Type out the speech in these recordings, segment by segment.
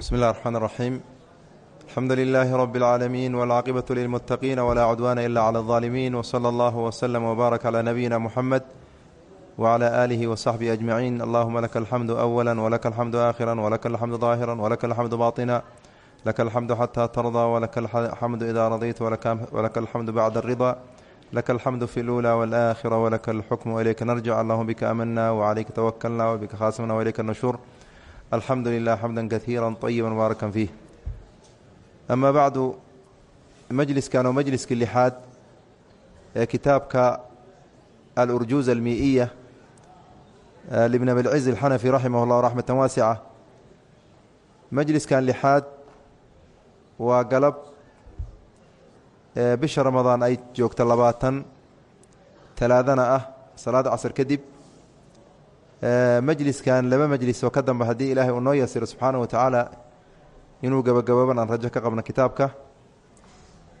بسم الله الرحمن الرحيم الحمد لله رب العالمين والعاقبة للمتقين ولا عدوان إلا على الظالمين وصلى الله وسلم وبارك على نبينا محمد وعلى آله وصحبه أجمعين اللهم لك الحمد أولا ولك الحمد آخرا ولك الحمد ظاهرا ولك الحمد باطنا لك الحمد حتى ترضى ولك الحمد إذا رضيت ولك الحمد بعد الرضا لك الحمد في الأولى والآخرة ولك الحكم وإليka نرجع اللهm بka أmنا وعليka توklna وبka khاsمna وإليka النشhور alxamdu lilah xamda kaiira طayiba mubaarakan fiih ama bacdu majliskan oo majliskii lixaad ee kitaabka alurjuuz almii'iya libn abilciz alxanafi raximah اllah raxmata waasica majliskan lixaad waa galab bisha ramadaan ay joogto labaatan talaadana ah salaada casr kadib Eh, majliskan laba majlis oo ka dambe haddii ilaahay uu noo yasiro subxaana wa tacaala inuu gebagabooban aan rajo ka qabno kitaabka.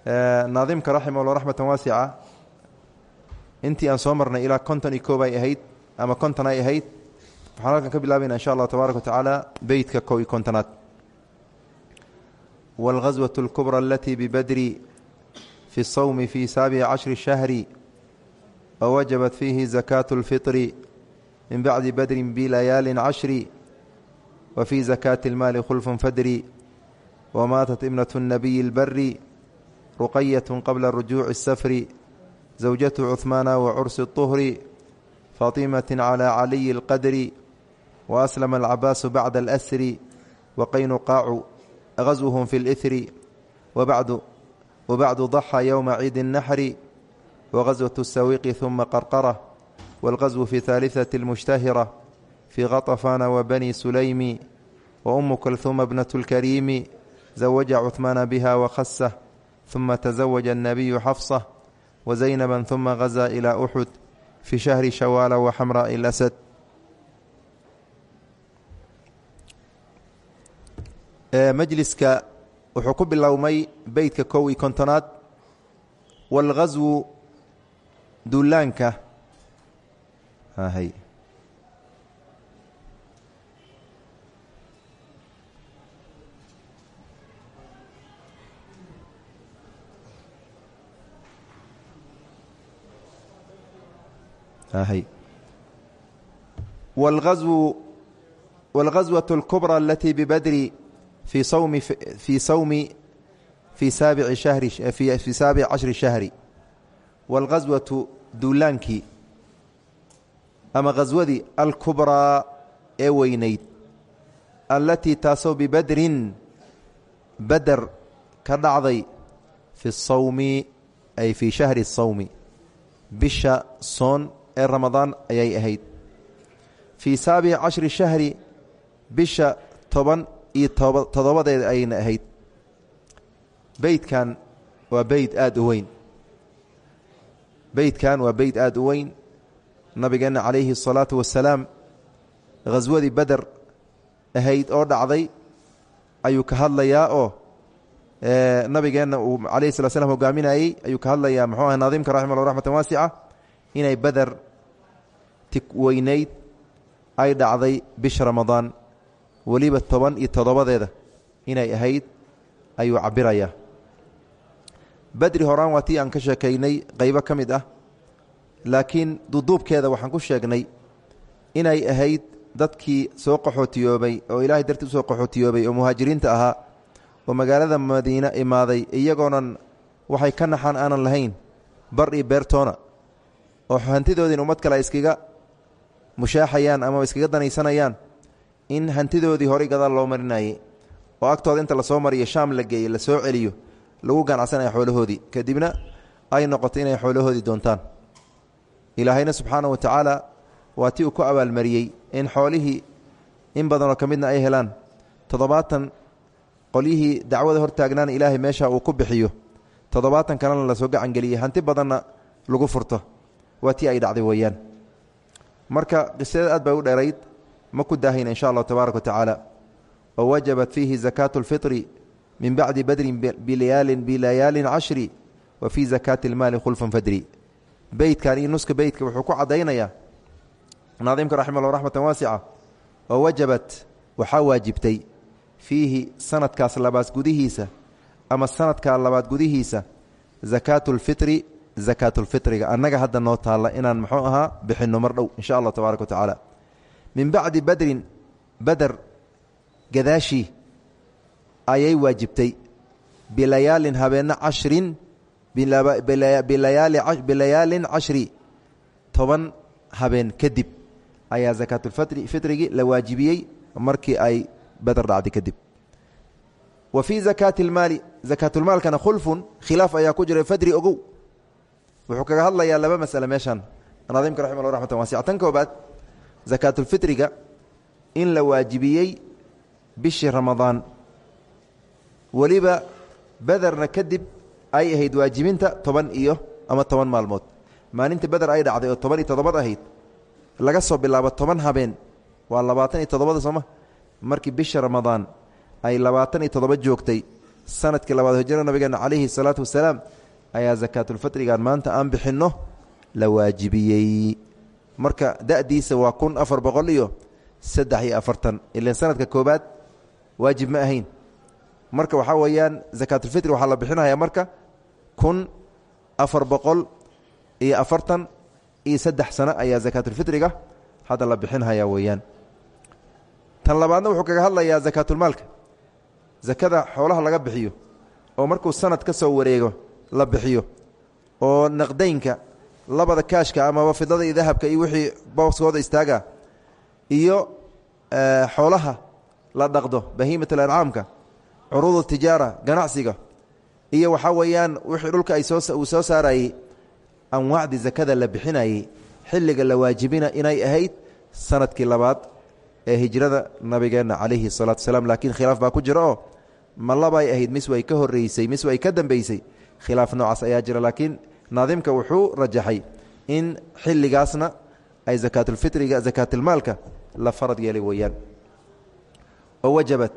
Eh, Naadimka raximah ullah raxmatan waasica intii aan soo marnay ilaa konton iyo koob ay ahayd ama konton ay ahayd waxaan halkan ka bilaabayna insha allah tabaaraka wa tacaala beytka kow iyo kontonaad. Waalghaswatu alkubra alatii bibadri fi sawmi fii saabici cashri shahri wa wajabat fiihi zakaatu اlfitri min bacdi badrin bilayaali cashri wa fii zakaati اlmaali khulfun fadri wamaatat ibnaة الnabiyi اlbari ruqayaة qabla rujuuci الsafri zawjatu cuhmaana wa cursi الطuhri faطimaة calى caliyi اlqadri waaslama alcabaasu bacda اlasri waqaynuqaacu غزوهم في الإثر وبعد وبعد ضحى يوم عيد النحر وغزوة السويق ثم قرقرة والغزو في ثالثة المشتهرة في غطفان وبني سليم وأم كلثوم ابنة الكريم زوج عثمان بها وخسه ثم تزوج النبي حفصة وزينبا ثم غزا إلى أحد في شهر شوال وحمراء الأسد majliska wuxuu ku bilowmay beytka kow iyo kontonaad wاlghaswu duulaanka wاlghaswu wاlghaswaة اlkubرى alatii bibadri fi sawmi fii sawmi fii saabici shahri fii saabici cashri shahri waalghaswatu duulaankii ama khaswadii alkubraa ee weynayd allatii taasoo bibadrin bader ka dhacday fi sawmi ay fii shahri sawmi. Bisha soon ee ramadaan ayay ahayd. Fii saabici cashri shahri bisha toban iyo todobadeeda ayayna ahayd. Beydkan waa beyd aada u weyn. Beydkan waa beyd aada u weyn nabigeenna calayhi الsalaatu wasalaam khaswadii beder ahayd oo dhacday ayuu ka hadlayaa oo nabigeenna uu calayhi slat slam hogaaminayey ayuu ka hadlayaa muxuu ah naadimka raxima llah raxmatan waasica inay beder ti weynayd ay dhacday bisha ramadaan weliba toban iyo toddobadeeda inay ahayd ayuu cabirayaa badri horaan waa tii aan ka sheekaynay qaybo ka mid ah laakiin duduubkeeda waxaan ku sheegnay inay ahayd dadkii soo qaxootiyoobay oo ilaahay dartii u soo qaxootiyoobay oo muhaajiriinta ahaa oo magaalada madiine imaaday iyagoonan waxay ka naxaan aanan lahayn bar iyo beertoona oo hantidoodiin ummad kale ay iskaga mushaaxayaan ama iskaga danaysanayaan in hantidoodii horay gadaal loo marinayey oo agtooda inta la soo mariyo shaam la geeyey la soo celiyo lagu ganacsanaya xoolahoodii. Kadibna ay noqoto inay xoolahoodii doontaan ilaahayna subxaana wa tacaala waa ti uu ku abaalmariyey in xoolihii in badanoo ka midna ay helaan. Toddobaatan qolyihii dacwada hortaagnaana ilaahay meesha uu ku bixiyo. Toddobaatan kalena la soo gacangeliyey. Hanti badanna lagu furto. Waa tii ay dhacday weeyaan. Marka qisadeed aad bay u dheerayd ma ku daahayna insha allahu tabaaraka wa tacaala oo wajabat fiihi zakaatu اlfitri min bacdi badrin bilayaalin bilayaalin cashri wa fii zakaati اlmaali khulfan fadri beytkan iyo nuska beytka wuxuu ku caddaynayaa. Naadimka raxima llah raxmatan waasica wajabat waxaa waajibtay fiihi sanadkaas labaad gudihiisa ama sanadkaa labaad gudihiisa zakaatu lfitri zakaatulfitriga annaga hadda noo taalla inaan muxuu ahaa bixinno mar dhow insha allah tabaaraka wa tacaala. Min bacdi badrin bader gadaashii ayay waajibtay bilayaalin habeenno cashrin bilayaalin cashri toban habeen kadib ayaa zakaatulfitrigi la waajibiyey markii ay beder dhacday kadib. Wa fii zakaati اlmaali zakaatulmaalkana khulfun khilaaf ayaa ku jiray fadri ogow. Wuxuu kaga hadlayaa laba masale meeshan naadimka raxima lla raxmatan wasica tan koobaad zakaatulfitriga in la waajibiyey bishii ramadaan. Weliba bederna kadib ay ahayd waajibinta toban iyo ama toban maalmood. Maalinta beder ay dhacday oo toban iyo toddobad ahayd laga soo bilaabo toban habeen. Waa labaatan iyo toddobada sooma markii bisha ramadaan ay labaatan iyo toddoba joogtay sannadkii labaad hijra nabigeena calayhi salaatu wasalaam ayaa zakaatulfitrigan maanta aan bixinno la waajibiyey. Marka da'diisa waa kun afar boqol iyo saddex iyo afartan ilan sanadka koobaad waajib ma ahayn. Marka waxaa weeyaan zakaatulfitri waxaa la bixinayaa marka kun afar boqol iyo afartan iyo saddex sano ayaa zakaatulfitriga hadda la bixinhayaa weeyaan. Tan labaadna wuxuu kaga hadlayaa zakaatulmaalka zakada xoolaha laga bixiyo oo markuu sanad ka soo wareego la bixiyo oo naqdaynka labada kaashka amaba fidada iyo dahabka iyo wixii booskooda istaaga iyo xoolaha la dhaqdo bahiimatul ancaamka curuud tijaara ganacsiga iyo waxaa weeyaan wixii dhulka ay soo uu soo saarayey anwaacdii zakada la bixinayey xilliga la waajibina inay ahayd sannadkii labaad ee hijrada nabigeenna calayhi salaatu wasalaam laakiin khilaaf baa ku jira oo ma labay ahayd mis way ka horreysay mis way ka dambeysay khilaaf noocaas ayaa jira laakiin naadimka wuxuu rajaxay in xilligaasna ay zakaatulfitriga zakaatilmaalka la farad yeelay weeyaan. Oo wajabat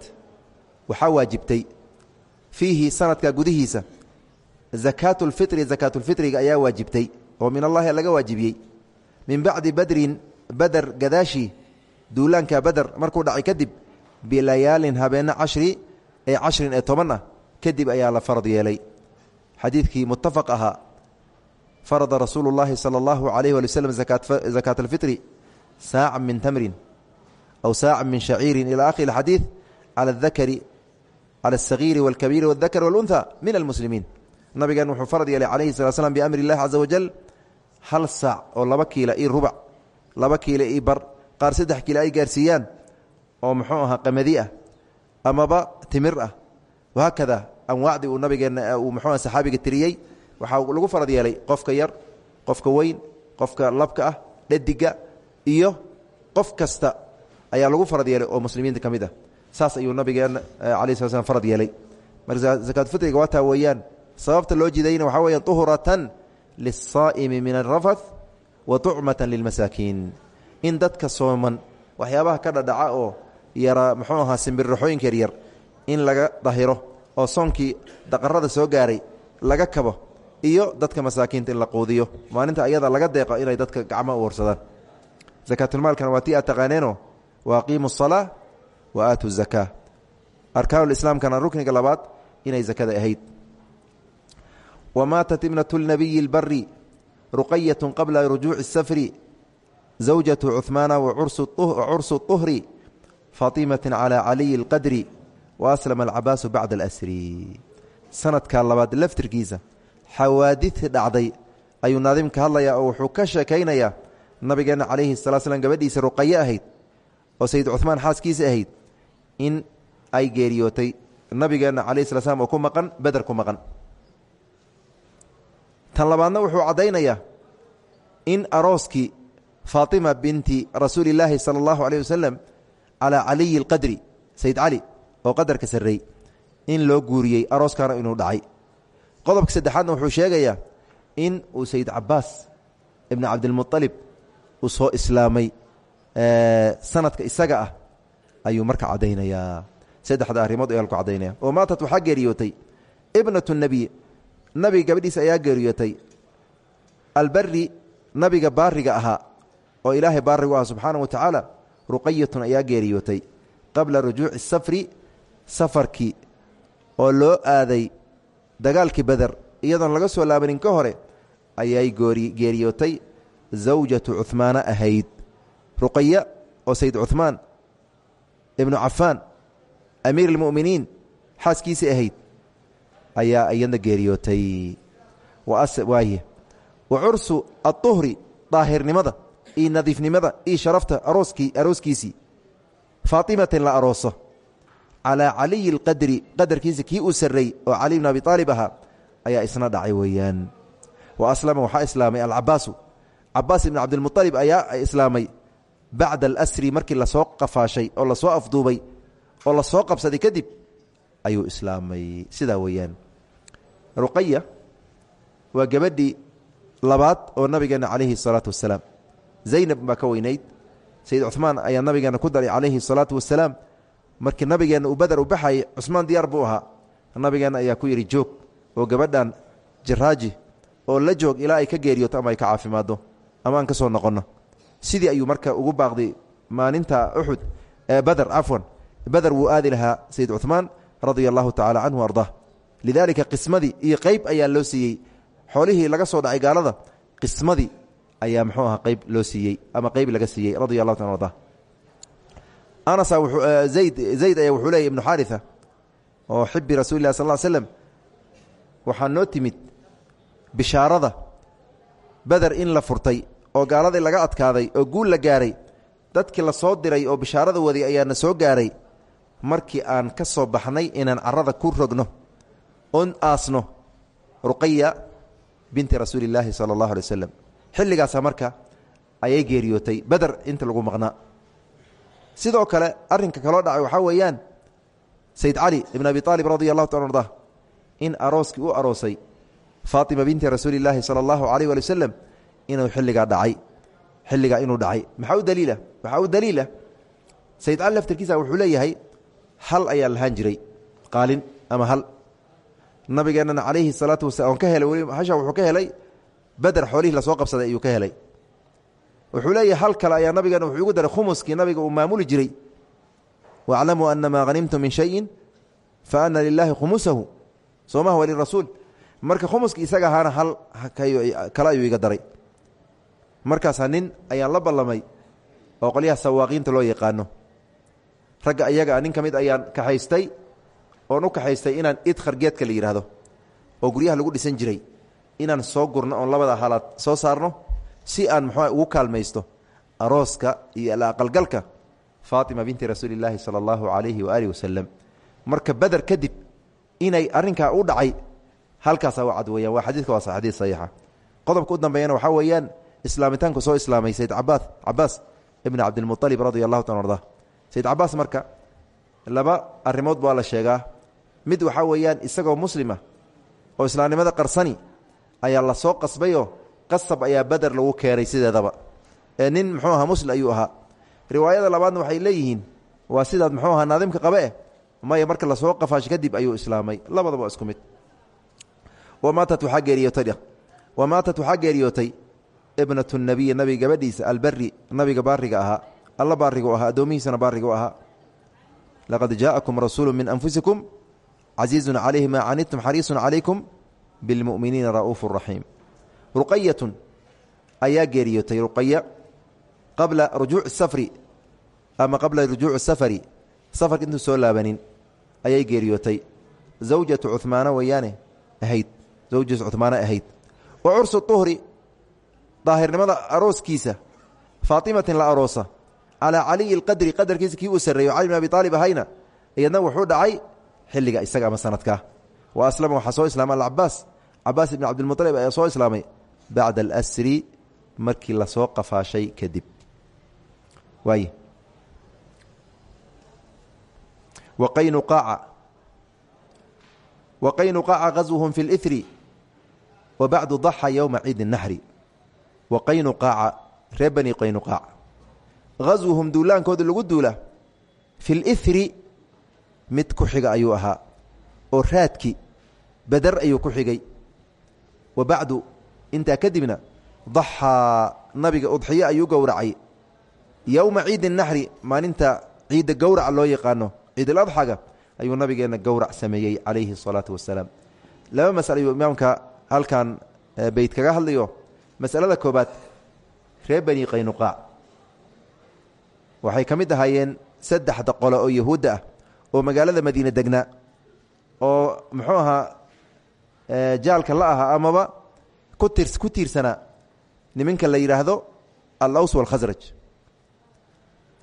waxaa waajibtay fiihi sanadka gudihiisa. Zakaatulfitri zakaatulfitriga ayaa waajibtay oo min allahi laga waajibiyey. Min bacdi badrin bader gadaashii duulaanka bader markuu dhacay kadib bilayaalin habeenno cashri ee cashrin ee toban ah kadib ayaa la farad yeelay. Xadiidkii muttafaq ahaa farada rasuulu llaahi sala allahu calayh wali wslam zakaat alfitri saaca min tamrin aw saaca min shaciirin. Ila akhiri xadiid cala adakari cala alsagiiri walkabiiri waaldakari walunha min almuslimiin nabigan wuxuu farad yeelay calayhi sala slam biamri illahi caza wajal hal saac oo laba kiila io rubac laba kiila io bar qaar saddex kiila ay gaarsiiyaan oo muxuu ahaa qamadi ah amaba timir ah wahaakada anwaacdii uu nabigeenna uu muxuu aha saxaabiga tiriyey waxaa lagu farad yeelay qofka yar qofka weyn qofka labka ah dhadiga iyo qof kasta ayaa lagu farad yeelay oo muslimiinta ka mid ah saas ayuu nabigeena ala sl sl yeelay. Marka zakaadfitriga waataa weeyaan sababta loo jidayna waxaa weya uhuratan liلsaa'imi min alrafath wa tucmata lilmasaakiin. In dadka sooman waxyaabaha ka dhadhaca oo yara muxuu ahaa simbirraxooyinka yaryar in laga dahiro oo soonkii daqarada soo gaaray laga kabo iyo dadka masaakiinta in la quudiyo. Maalinta ayada laga deeqo inay dadka gacmo uursadaan akaatulmaalkan waa ti a taqaaneenoo waaqiimu salaa wa aatu الzakaa arkaanulislaamkana rukniga labaad inay zakada ahayd wamaatat ibnat اlnabiyi اlbari ruqayaة qabla rujuuci الsafri zawjaة cuثmaana wacursu الطuhri faطimaة calى caliyi اlqadri waaslama alcabaasu bacda alasri sanadka labaad laftirkiisa xawaadidti dhacday ayuu naadimka hadlayaa oo wuxuu ka sheekaynayaa nabigeenna calayhi salaa slam gabadhiisa ruqaye ahayd oo sayid cumaan xaaskiisa ahayd in ay geeriyootay. Nabigeenna calayhi sala slam oo ku maqan beder ku maqan. Tan labaadna wuxuu caddaynayaa in arooskii faatima binti rasuuli illaahi sala allahu alayh wasalam calaa caliyi alqadri sayid cali oo qadarka sarreey in loo guuriyey arooskaana inuu dhacay. Qodobka saddexaadna wuxuu sheegayaa in uu sayid cabaas ibn cabdilmualib uu soo islaamay sanadka isaga ah ayuu marka caddaynayaa. Saddexda arrimood ayaa ku caddaynaya oo maatat waxaa geeriyootay ibnatu nebiy nabiga gabadhiisa ayaa geeriyootay. Albari nabiga baariga ahaa oo ilaahay baarigu ah subxaana wa tacaala ruqayatun ayaa geeriyootay. Qabla rujuuci safri safarkii oo loo aaday dagaalkii beder iyadoon laga soo laabanin ka hore ayay geeriyootay zawjatu cuhmaana ahayd. Ruqaya oo sayd cuhmaan ibnu cafaan amiir اlmu'miniin xaaskiisii ahayd ayaa iyadna geeriyootay waaye wa cursu aلطuhri daahirnimada iyo nadiifnimada iyo sharafta arooskii arooskiisii faatimatin la arooso calaa caliyi اlqadri qadarkiisa kii uu sarrey oo cali bn abi aalib ahaa ayaa isna dhacay weeyaan wa aslama waxaa islaamay alcabaasu cabaas ibn cabdilmualib ayaa islaamay bacda alasri markii la soo qafaashay oo la soo afduubay oo la soo qabsaday kadib ayuu islaamay. Sidaa weeyaan. Ruqaya waa gabadhii labaad oo nabigeena calayhi salaatu wasalaam. Zaynab baa ka weynayd. Sayid cumaan ayaa nabigeena ku daray calayhi salaatu wasalaam. Markii nabigeenna uu badar u baxayay cusmaan diyaar buu ahaa. Nabigeenna ayaa ku yidhi joog oo gabadhan jiraaji oo la joog ilaa ay ka geeriyooto ama ay ka caafimaaddo ama aan ka soo noqonno sidii ayuu marka ugu baaqday maalinta uxud ee beder cafwan beder wuu aadi lahaa sayid cuثmaan radia allahu tacala canhu ardaa lidaalika qismadii iyo ayaa loo siiyey. Xoolihii laga soo dhacay gaalada qismadii ayaa muxuu ahaa qeyb loo siiyey ama qeyb laga siiyey radia taala arda zayd ayaa wuxuu leeyay ibnu xaarisa oo xibi rasuli lah sal slem waxaa timid bishaarada beder in la furtay oo gaaladii laga adkaaday oo guul la gaaray dadkii la soo diray oo bishaarada waday ayaana soo gaaray markii aan ka soo baxnay inaan carada ku rogno oon aasno ruqaya binti rasuuli illaahi sala allahu alay waslem xilligaasa marka ayay geeriyootay beder inta lagu maqnaa sidoo kale arrinka kaloo dhacay waxaa weeyaan sayd cali ibn abi aalib radia allahu taala arda in arooskii u aroosay faatima binti rasuuli illaahi sala allahu alayh wali waslem inuu xilligaa dhacay xilligaa inuu dhacay. Maxaa u daliila? Waxaa sayd cali laftarkiisa wuxuu leeyahay hal ayaa lahaan jiray qaalin ama hal. Nabigeennana calayhi salaatu wasala on ka helay hasha wuxuu ka helay beder xoolihii la soo qabsaday ayuu ka helay. Wuxuu leeyahay hal kale ayaa nabigeena wuxuu igu daray khumuskii nabiga uu maamuli jiray. Waaclamuu ana maa hanimtum min shayin fa ana lilaahi khumusahu. Soomaha walirasuul marka khumuski isaga ahaana hal kale ayuu iga daray markaasaa nin ayaan la ballamay oo qolyaha sawaaqiinta loo yaqaano. Ragga ayaga nin ka mid ayaan kaxaystay oon u kaxaystay inaan idkhar geedka la yidhaahdo oo guryaha lagu dhisan jiray inaan soo gurno oon labada halaad soo saarno si aan muxua ugu kaalmaysto arooska iyo alaqalgalka faatima binti rasuuli illaahi sala allahu calayhi waaalih wasalam marka beder kadib inay arrinkaa u dhacay halkaasaa u cad weyaan waa xadiidka waa xadiid saxiixa. Qodobka u dambeeyana waxaa weeyaan islaamitaanku soo islaamay sayd cabaas cabaas ibn cabdilmualib radia allahu taala arda sayd cabaas marka laba arrimood baa la sheegaa. Mid waxaa weeyaan isagoo muslima oo islaamnimada qarsani ayaa la soo qasbayoo qasab ayaa beder lagu keenay sideedaba. Ee nin muxuu ahaa musli ayuu ahaa. Riwaayada labaadna waxay leeyihiin waa sidaad muxuu ahaa naadimka qabe eh? Maya marka la soo qafaasho kadib ayuu islaamay. Labadaba isku mid. Wamaatat waxaa geeriyootay wamaatat waxaa geeriyootay ibnatu nabiyi nabiga gabadhiisa alberi nabiga baariga ahaa alla baarigu ahaa addoomihiisana baarigu ahaa. Laqad jaa'akum rasuulu min anfusikum casiizun calayhi maa canidtum xariisun calaykum bilmu'miniina ra'uufu raxiim. Ruqayatun ayaa geeriyootay ruqaya qabla rujuuci safri ama qabla rujuuci safari safarka intuu soo laabanin ayay geeriyootay zawjatu cuhmaana weeyaane ahayd zawjatu cuhmaana ahayd. Wa cursu uhri daahirnimada arooskiisa faatimatin la aroosa calaa caliyi lqadri qadarkiisa kii uu sarreeyo cali bin abi aalib ahayna iyadna wuxuu dhacay xilliga isaga ama sanadkaa wa aslama waxaa soo islaamay alcabaas cabaas ibn cabdilmualib ayaa soo islaamay bacda alasri markii la soo qafaashay kadib. Waay waqaynuqaaca waqaynuqaaca gaswuhum fi اliri wa bacdu daxa yowma ciidi naxri waqaynuqaaca reer bani qaynuqaac. Gaswuhum duulaankooda lagu duula fi liri mid ku xiga ayuu ahaa oo raadki beder ayuu ku xigay. Wa bacdu intaa kadibna daxaa nabiga udxiyo ayuu gowracay. Yowma ciidi naxri maalinta ciidda gowraca loo yaqaano ciiduladxaga ayuu nabigeenna gowrac sameeyey calayhi الsalaatu wasalaam. Laba masale ayuu imaamka halkan beyt kaga hadlayo masalada koobaad reer bani qaynuqaac waxay ka mid ahaayeen saddexda qole oo yahuudda ah oo magaalada madiine degnaa oo muxuu ahaa jaalka la ahaa amaba ku tirs ku tiirsanaa niminka la yidhaahdo alaws walkhasraj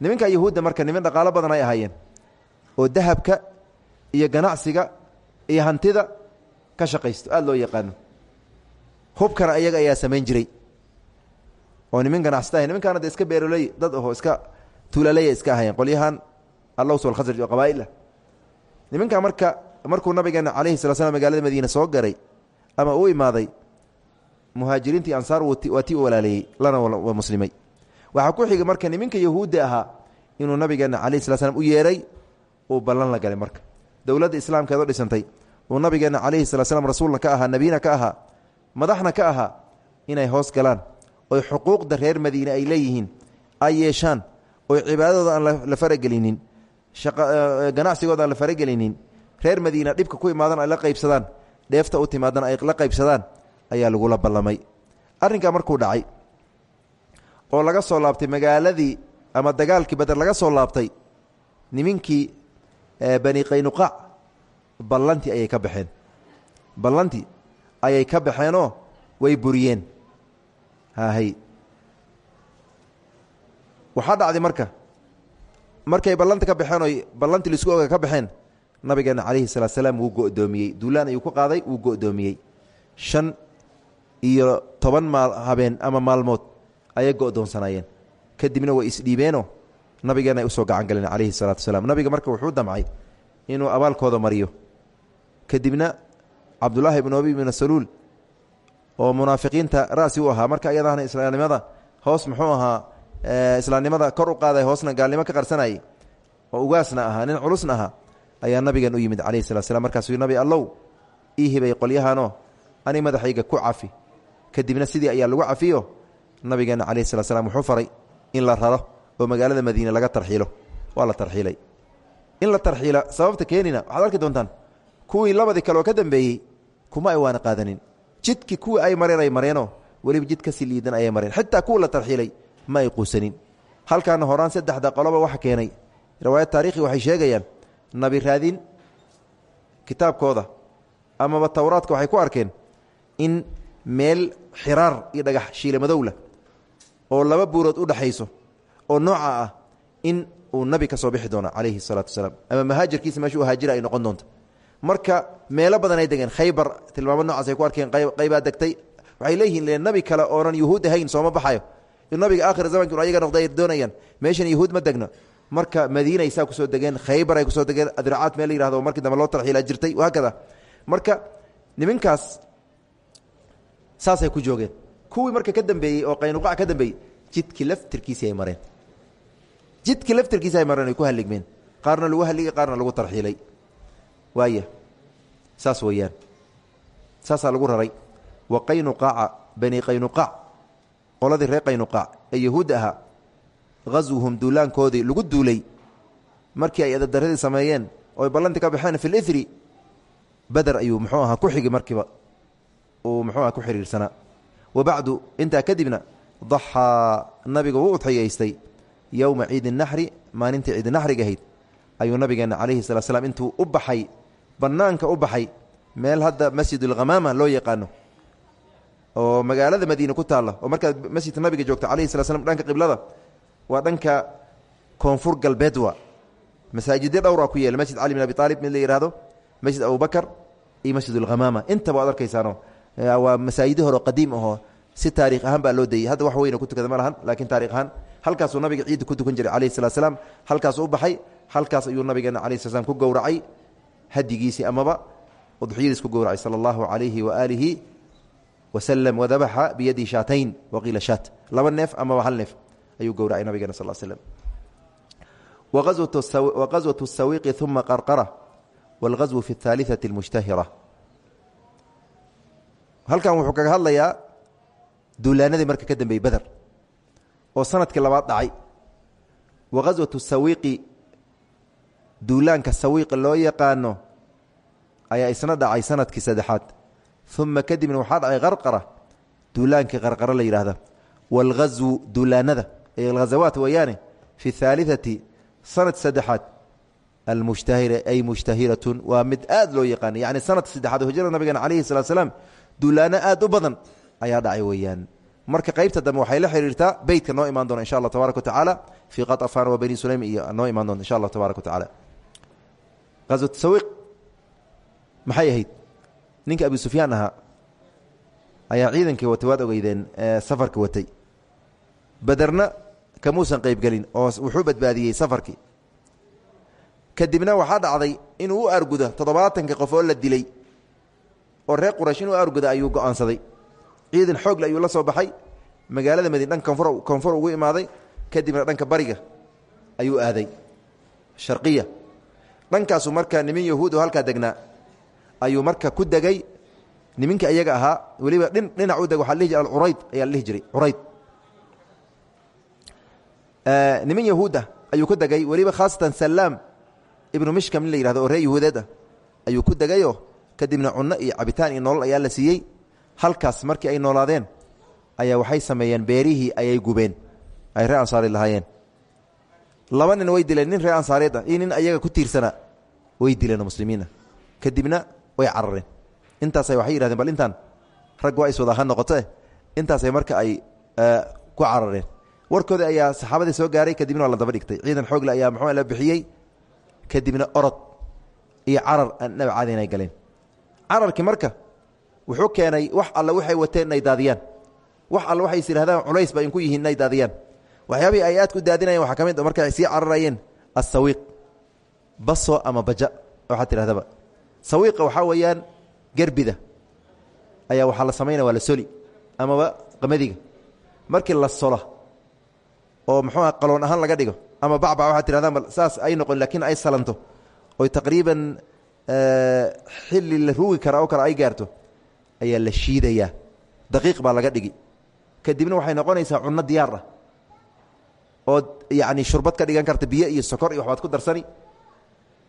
niminka yahuudda marka nimin dhaqaalo badan ay ahaayeen oo dahabka iyo ganacsiga iyo hantida ka shaqaysto aada loo yaqaano hubkana ayaga ayaa samayn jiray. Oo nimin ganacsata niminkaana de iska beeroley dad aho iska tuulaleya iska ahayen qolyahan allaws walkhasraj oo qabaail ah niminka marka markuu nabigeena calayhi sala slam magaalada madiine soo garay ama uu imaaday muhaajiriintii ansaar waa tii u walaaleeyey lana muslimay. Waxaa ku xigay marka niminka yahuudda ahaa inuu nabigeena calayhi sala slam u yeeray uu ballan la galay marka. Dowladda islaamkeedoo dhisantay uu nabigeena calayhi sala slam rasuulna ka ahaa nebiyna ka ahaa madaxna ka ahaa inay hoos galaan oy xuquuqda reer madiine ay leeyihiin ay yeeshaan oy cibaadadooda aan la faragelinin ganacsigooda aan la faragelinin reer madiina dhibka ku imaadan ay la qaybsadaan dheefta u timaadan ay la qaybsadaan ayaa lagula ballamay. Arrinkaa markuu dhacay oo laga soo laabtay magaaladii ama dagaalkii bader laga soo laabtay niminkii bani qaynuqaac ballantii ayay ka baxeen. Ballantii ayay ka baxeenoo way buriyeen. Waxaa dhacday marka. Markay ballanta ka baxeen oy ballantii la isku oga ka baxeen nabigeena calayhi salaat salaam wuu go'doomiyey. Duulaan ayuu ku qaaday wuu go'doomiyey. Shan iyo toban maal habeen ama maalmood ayay go'doonsanaayeen kadibna way isdhiibeenoo nabigeena ay u soo gacan galeen calayhi salaatu wasalaam nabiga marka wuxuu damcay inuu abaalkooda mariyo. Kadibna cabdulaahi ibnu abi ibnu saluul oo munaafiqiinta ra'si u ahaa. Marka iyadahna islaamnimada hoos muxuu ahaa islaamnimada kor u qaaday hoosna gaalnimo ka qarsanayay oo ugaasna ahaa nin culusna ahaa ayaa nabigan u yimid calayhi salat slam markaasuu nabi allow ii hibay qolyahanoo ani madaxayga ku cafi. Kadibna sidii ayaa lagu cafiyo nabigeena calayhi salat slam wuxuu faray in la raro oo magaalada madiine laga tarxiilo. Waa la tarxiilay. In la tarxiila sababta keenina waxaad arki doontaan kuwii labadii kale oo ka dambeeyey kuma ay waana qaadanin. Jidkii kuwii ay mareen ay mareenoo weliba jid kasi liidan ayay mareen. Xitaa kuwa la tarxiilay ma ay quusanin. Halkaana horaan saddexda qoloba waxa keenay. Riwaayad taarikhi waxay sheegayaan nabi raadin kitaabkooda amaba towraadka waxay ku arkeen in meel xiraar iyo dhagax shiile madowla oo laba buurood u dhaxayso oo nooca ah in uu nabi ka soo bixi doono calayhi salaatu wasalaam. Ama mahaajirkiisa meesha u haajira ay noqon doonto marka meelo badan ay degeen. Khaybar tilmaamo noocaas ay ku arkeen. Qaybaa degtay. Waxay leeyihiin nabi kale oonan yuhuud ahayn sooma baxayo. Nabiga aakhir zamanki ayaga noqda ay doonayaan meeshan yahuud ma degno. Marka madiinay saa ku soo degeen khaybar ay ku soo degeen adracaad meel la markii dambe loo tarxiilaa jirtay. Wahaakada marka niminkaas saasay ku joogeen. Kuwii marka ka dambeeyey oo qaynuqac ka dambeeyey jidkii laftirkiisi ay mareen. Jidkii laftirkiisi ay mareen ay ku haligmeen qaarna lagu haligay qaarna lagu tarxiilay waaya saas weeyaan. Saasaa lagu raray. Wa qaynuqaaca bani qaynuqaac. Qoladii reer qaynuqaac ee yahuud ahaa haswuhum duulaankoodii lagu duulay. Markii ay adabdaradii sameeyeen ooy ballantii ka baxeen fi lithri beder ayuu muxuu ahaa ku xigi markiiba. Uu muxuu aha ku xiriirsanaa wa bacdu intaa kadibna daxaa nabiga wuu udxiyaystay yowma ciidi naxri maalintii ciidi naxriga ahayd ayuu nabigeena calayhi salaa slam intuu u baxay bannaanka u baxay meel hadda masjidulkhamaama loo yaqaano oo magaalada madiine ku taalla oo markaad masjidka nabiga joogto calayhi sala dhanka qiblada waa dhanka koonfur galbeed waa. Masaajidyo dhowraa ku yeela masjid cali bin abi aalib mid la yihahdo masjid abubakar iyo masjid alkhamaama intaba ad arkaysaano waa masaajidyo hore qadiim ahoo si taarikh ahaan baa loo dayey hadda wax weyna ku tukada ma laakiin taarikh ahaan halkaasuu nabiga ciidda ku tukan jiray calayhi salatu slam baxay halkaas ayuu nabigeena slam ku gowracay hadigiisii amaba udxiyadiis ku gowracay sala allahu calayhi waaalihi waslm wadabaxa biyadi shaatayn waqiila shaat laba neef amaba hal neef ayuu gowracay nabigeena sal slm waqaswaة الsawiqi uma qarqara wاlغaswu fi الثaaliثaةi اlmushtahira halkan wuxuu kaga hadlayaa duulaanadii marka ka dambeeyey beder oo sanadkii labaad dhacay wa gaswaة الsawiqi duulaanka sawiiqa loo yaqaano ayaa isna dhacay sannadkii saddexaad. Uma kadibna waxaa dhacay qarqara duulaankii qarqara la yidhaahda. Waalghaswu duulaanada ay alghazawaat weeyaane fi haaliati sanad saddexaad. Almushtahira ay mushtahiratun waa mid aad loo yaqaana yani sanadka saddexaad oo hijrada nabigeena calayhi salatu slaam duulaano aad u badan ayaa dhacay weeyaan. Marka qaybta dambe waxay la xiriirtaa beytka noo imaan doona insha allah tabarak watacaala fii qatafan wa bani sulaym iyo noo imaan doonta insha allah tabarak watacaala haswat sawiiq maxay ahayd? Ninka abi sufyaan ahaa ayaa ciidankii watay waad ogeydeen safarka watay. Bederna kamuusan qeybgelin oo wuxuu badbaadiyey safarkii kadibna waxaa dhacday inuu u argudo toddobaatanka qof oo la dilay oo reer quraysh inuu arguda ayuu go'aansaday. Ciidan xoogle ayuu la soo baxay. Magaalada madiine dhanka koonfur ugu imaaday. Kadibna dhanka bariga ayuu aaday. Sharqiya dhankaasu marka nimin yahuud oo halkaa degnaa ayuu marka ku degay. Niminka iyaga ahaa weliba dhin dhinac u deg waxa la dhihi jira alcurayd ayaa dhihi jiray curayd nimin yahuud ah ayuu ku degay weliba khaasatan salaam ibnu mishkam nin la yihahdo oo reer yahuudeed ah ayuu ku degayoo kadibna cunno iyo cabitaan iyo nolol ayaa la siiyey. Halkaas markii ay noolaadeen ayaa waxay sameeyeen beerihii ayay gubeen ay reer ansaareed lahaayeen laba nin way dileen nin reer ansaareed ah iyo nin ayaga ku tiirsanaa way dileen muslimiina kadibna way carareen. Intaasay waxay yihahdeen bal intaan rag waa iswada ha noqotoe intaasay marka ay ku carareen. Warkooda ayaa saxaabadii soo gaaray kadibna waa la daba dhigtay. Ciidan xoogle ayaa muxuu la bixiyey? Kadibna orod iyo carar aan caadi inay galeen. Cararkii marka wuxuu keenay wax alle waxay wateen inay daadiyaan. Wax alle waxay is culays ba inku yihiin inay daadiyaan waxyaabihii ay aad ku daadinayeen waxaa ka mid marka ay sii cararayeen asawiiq baso ama baja waxaad tidhahdaba. Sawiiqa waxaa weeyaan gerbida. Ayaa waxaa la samaynaya waa la soli. Amaba qamadiga. Markii la sola oo muxuuha qaloon ahaan laga dhigo ama bacbac waxaad tihahdaan bal saas ay noqon laakiin ay salanto oy taqriiban xilli la ruugi kara oo kale ay gaarto ayaa la shiidayaa. Daqiiq baa laga dhigi. Kadibna waxay noqonaysaa cunno diyaar ah ood yacni shurbad ka dhigan karta biyo iyo sokor iyo waxbaad ku darsani.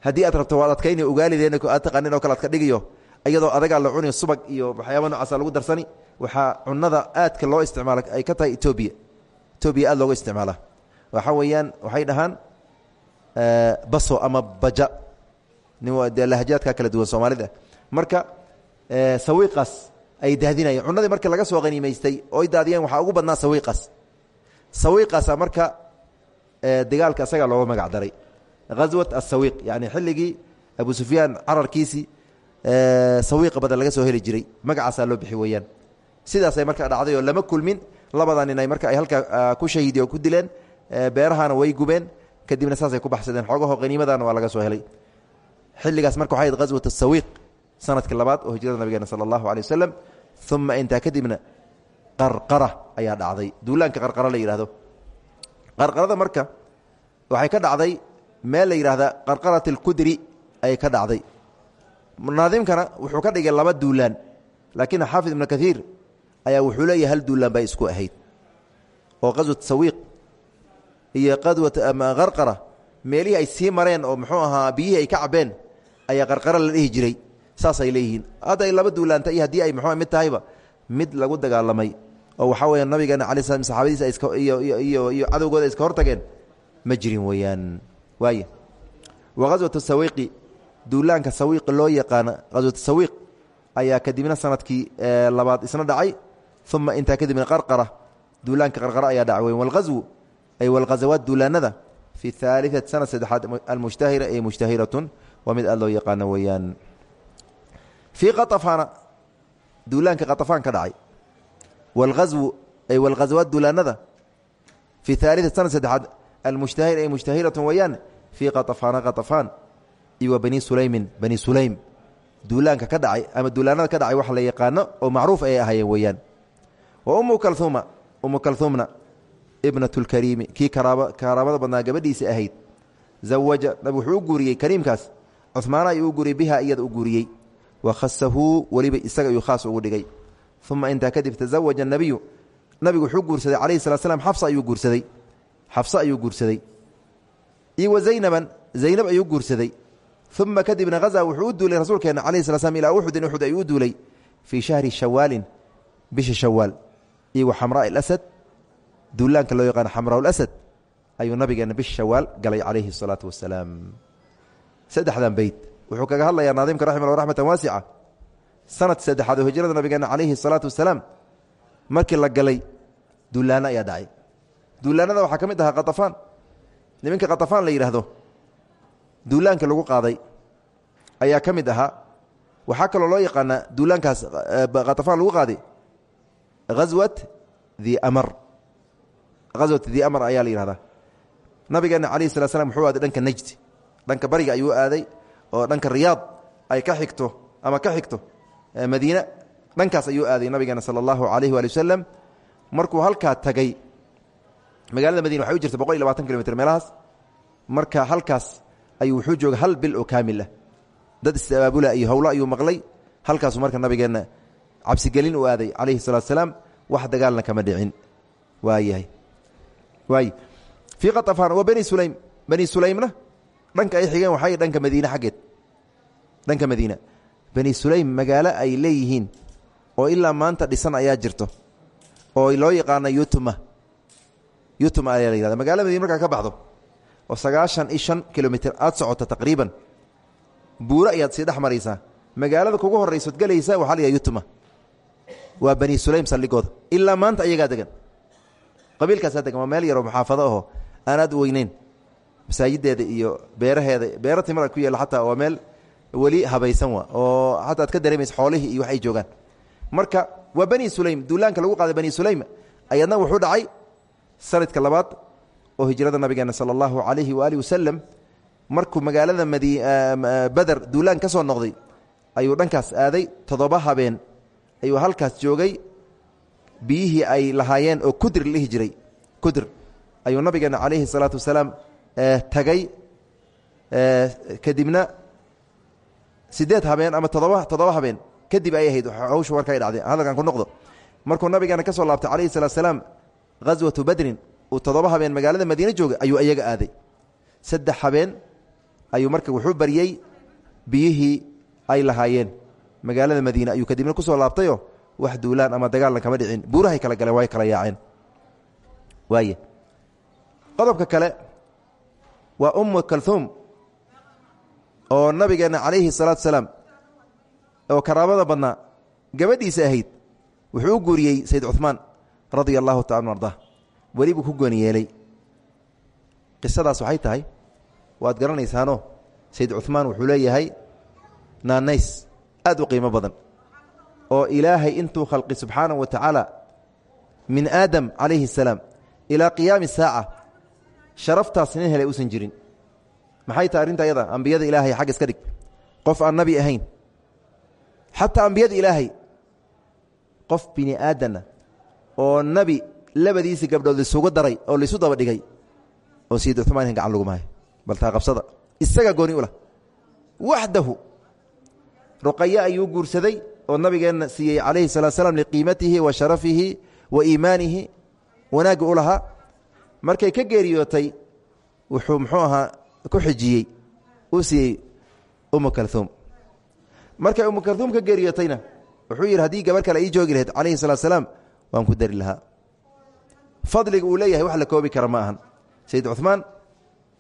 Haddii aad rabto waad adkayni ugaalideen aad taqaanin oo kale ad ka dhigiyo iyadoo adagaa la cuniyo subag iyo waxyaaba noocaasa lagu darsani waxaa cunada aadka loo isticmaala ay ka tahay etoobiya etoobiya aad looga isticmaala. Waxaa weeyaan waxay dhahaan baso ama baja. De lahjaadka kala duwan soomaalida. Marka sawiiqaas ay daadinayeen cunadii marka laga soo qaniimaystay oy daadiyeen waxaa ugu badnaa sawiiqaas. Sawiiqaasa marka dagaalka asagaa looga magac daray. Ghaswat asawiiq yani xilligii abu sufyaan cararkiisii sawiiqa badan laga soo heli jiray. Magacaasaa loo bixi weeyaan. Sidaasay marka dhacday oo lama kulmin. Labadaa nin ay ay halkaa ku shahiidi oo ku dileen beerahana way gubeen. Kadibna saasay ku baxsadeen. Xoogaho qaniimadana waa laga soo helay. Xilligaas marka waxay ahayd ghaswat asawiiq sannadkii labaad oo hijrada nabigeena sala allahu alay wasalam uma kadibna qarqara ayaa dhacday. Duulaanka qarqara la yidhahdo qarqarada marka waxay ka dhacday meel la yidhahda qarqarat alkudri ayay ka dhacday. Naadimkana wuxuu ka dhigay laba duulaan laakiin xaafid ibnu kaiir ayaa wuxuu leeyahay hal duulaan bay isku ahayd. Oo qaswat sawiiq iyo qadwat qarqara meelihii ay sii mareen oo muxuu ahaa biyihii ay ka cabeen ayaa qarqara la dhihi jiray. Saasay leeyihiin. Hadda ay laba duulaanta iyo haddii ay muxuu mid tahayba mid lagu dagaalamay oo waxaa weya nabigeena ala slam saxaabadiisa iyo cadowgooda iska hortageen ma jirin weyaan wa haswatu sawiiqi duulaanka sawiiqi loo yaqaana haswatu sawiiq ayaa kadibna sannadkii eh, labaad isna dhacay uma intaa kadibna qarqara duulaanka qarqara ayaa dhacay weyn walghaswu ay walghasawaat duulaanada fi haaliat sana saddexaad almushtahira ee mushtahiratun waa mid aad loo yaqaano weyaan fii qaطafaana duulaanka ka dhacay walghaswu ay walghazawaat duulaanada fi haaliثati sanad saddexaad almushtahir ay mushtahiratun weeyaan fii qaطafaana qaطafaan iyo wa bani sulaymin bani sulaym duulaanka ka dhacay ama duulaanada ka dhacay wax la yaqaano oo macruuf ay ahaayeen weeyaan wa umu kaluma umu kalumna ibnat اlkariimi kii karaamada badnaa gabadhiisa ahayd zawaja nabig wuxuu u guuriyey kariimkaas cumaana ayuu u guuriyey biha iyada u guuriyey wa khasahu weliba isaga ayuu khaas ugu dhigay uma intaa kadib tazawaja nabiyu nabigu wuxuu guursaday calayhi salat slam xafsa ayuu guursaday xafsa ayuu guursaday iyo wa zaynaban zaynab ayuu guursaday uma kadibna hazaa wuxuu u duulay rasuulkeena calayhi sala slam ilaa uxudin uxud ayuu u duulay fii shahri shawaalin bisha shawaal iyo wa xamraa alasad duulaanka loo yaqaano xamraa lasad ayuu nabigeena bisha shawaal galay calayhi الsalaatu wasalaam saddexdan beyd wuxuu kaga hadlayaa naadimka raximah raxmatan waasica sanad saddexaad oo hijrada nabigeena calayhi الsalaatu wasalaam markii la galay duulaano ayaa dhacay. Duulaanada waxaa ka mid ahaa katafaan niminka katafaan la yidhaahdo duulaanka lagu qaaday ayaa ka mid ahaa. Waxaa kaloo loo yaqaanaa duulaankaas katafaan lagu qaaday haswat the amar. Haswat the amar ayaa la yihahdaa nabigeena calayhi salat slam wuxuu aaday dhanka najdi dhanka bariga ayuu aaday oo dhanka riyaad ay ka xigto ama ka xigto madiine dhankaas ayuu aaday nabigeena sala allahu calayhi waali wasalam markuu halkaa tagay magaalada madina waxay u jirta boqol iyo labatan kilomitr meelahaas. Marka halkaas ayuu wuxuu jooga hal bil oo kaamil ah. Dad is-abaabula iyo howlo ayuu maqlay. Halkaasuu marka nabigeenna cabsigelin u aaday calayhi salatu salaam wax dagaalna kama dhicin. Waayahay waay. Fii katafaan wa bani sulaym. Bani sulaymna dhanka ay xigeen waxay dhanka madiine xaggeed. Dhanka madiina bani sulaym magaalo ay leeyihiin oo ilaa maanta dhisan ayaa jirto oo loo yaqaana yutuma yutuma ayaa la yihahda magaalada madiina markaa ka baxdo oo sagaashan iyo shan kilomitr aad socota taqriiban buuro ayaad sii dhex maraysaa. Magaalada kugu horraysood gelaysa waxaa la yidhaha yutuma waa bani sulaym saldhigooda ilaa maanta ayagaa degan. Qabiilkaasaa degan. Waa meel yaroo muxaafado aho aan aad weyneyn. Masaajideeda iyo beeraheeda beero timara ku yaalla xataa waa meel weli habaysan wa oo xataa ad ka dareemaysa xoolihii iyo wax ay marka waa bani sulaym duulaanka lagu qaaday bani sulaym ayadna wuxuu dhacay sanadka labaad oo hijrada nabigeena sala allahu calayhi waaalih wasalam markuu magaalada madi beder duulaan ka soo noqday ayuu dhankaas aaday toddoba habeen ayuu halkaas joogay. Biyihii ay lahaayeen oo kudir la dhihi jiray kudir ayuu nabigeena calayhi salaatu wasalaam tagay. Kadibna sideed habeen ama todoba toddoba habeen kadib ay ahayd hawsha warka ay dhacday hadalkan ku noqdo. Markuu nabigeena ka soo laabtay calayhi salatu salaam ghaswatu badrin uu toddoba habeen magaalada madiine joogay ayuu iyaga aaday. Saddex habeen ayuu marka wuxuu baryey biyihii ay lahaayeen. Magaalada madiine ayuu kadibna ku soo laabtayo wax duulaan ama dagaalna kama dhicin. Buurahay kala galeen way kala yaaceen. Waay qodobka kale waa ummu kalhuum oo nabigeenna calayhi salaatu salaam oo karaabada badnaa gabadhiisa ahayd wuxuu u guuriyey sayd cumaan radia allahu taala an arda weli buu ku gooni yeelay. Qisadaas waxay tahay waad garanaysaano sayd cumaan wuxuu leeyahay naanays aad u qiimo badan oo ilaahay intuu khalqi subxaana wa tacaala min aadam calayhi salaam ilaa qiyaami saaca sharaftaas nin helay usan jirin maxay tahay arrinta ayada? Ambiyada ilaahay xagg iska dhig. Qof aan nabi ahayn. Xataa ambiyada ilaahay. Qof bini aadanna oo nabi labadiisii gabdhood isugu daray oo laisu daba dhigay oo sayid cumaan gacan lagumaayo bal taa qabsada. Isaga gooni u lah. Waxdahu ruqaya ayuu guursaday oo nabigeenna siiyey calayhi salatu slam liqiimatihi wa sharafihi wa iimaanihi. Wanaagga u lahaa. Markay ka geeriyootay wuxuu muxuu ahaa ku xijiyey uu siiyey umu kalhuum markay umu kalhuum ka geeriyootayna wuxuu yidhi haddii gabar kale ii joogi lahayd calayhi salatu salaam waan ku dari lahaa. Fadliga uu leeyahay wax la koobi kara ma ahan. Sayid cumaan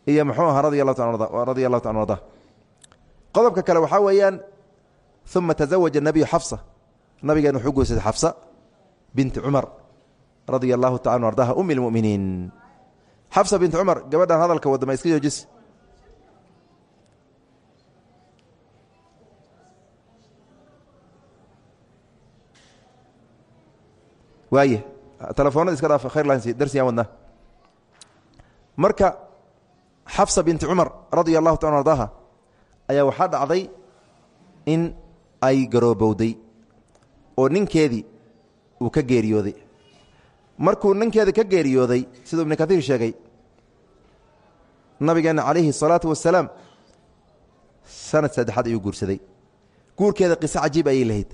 iyo muxuu ahaa radia allahu ta an arda qodobka kale waxaa weeyaan uma tazawaja nabiyu xafsa nabigan wuxuu guursaday xafsa binti cumar radia allahu taala an ardaha ummi lmuminiin xafsa binti cumar gabadhan hadalka wadama iska joojis. Waaye telefoonada iska dhaaf khayrlans darsigaan wadnaa. Marka xafsa binti cumar radia allahu ardaha ayaa waxaa dhacday in ay garoobowday oo ninkeedii uu ka geeriyooday. Markuu ninkeeda ka geeriyooday siduu ibnu kaiir sheegay nabigeenna calayhi الsalaatu wasalaam sanad saddexaad ayuu guursaday. Guurkeeda qiso cajiib ayay lahayd.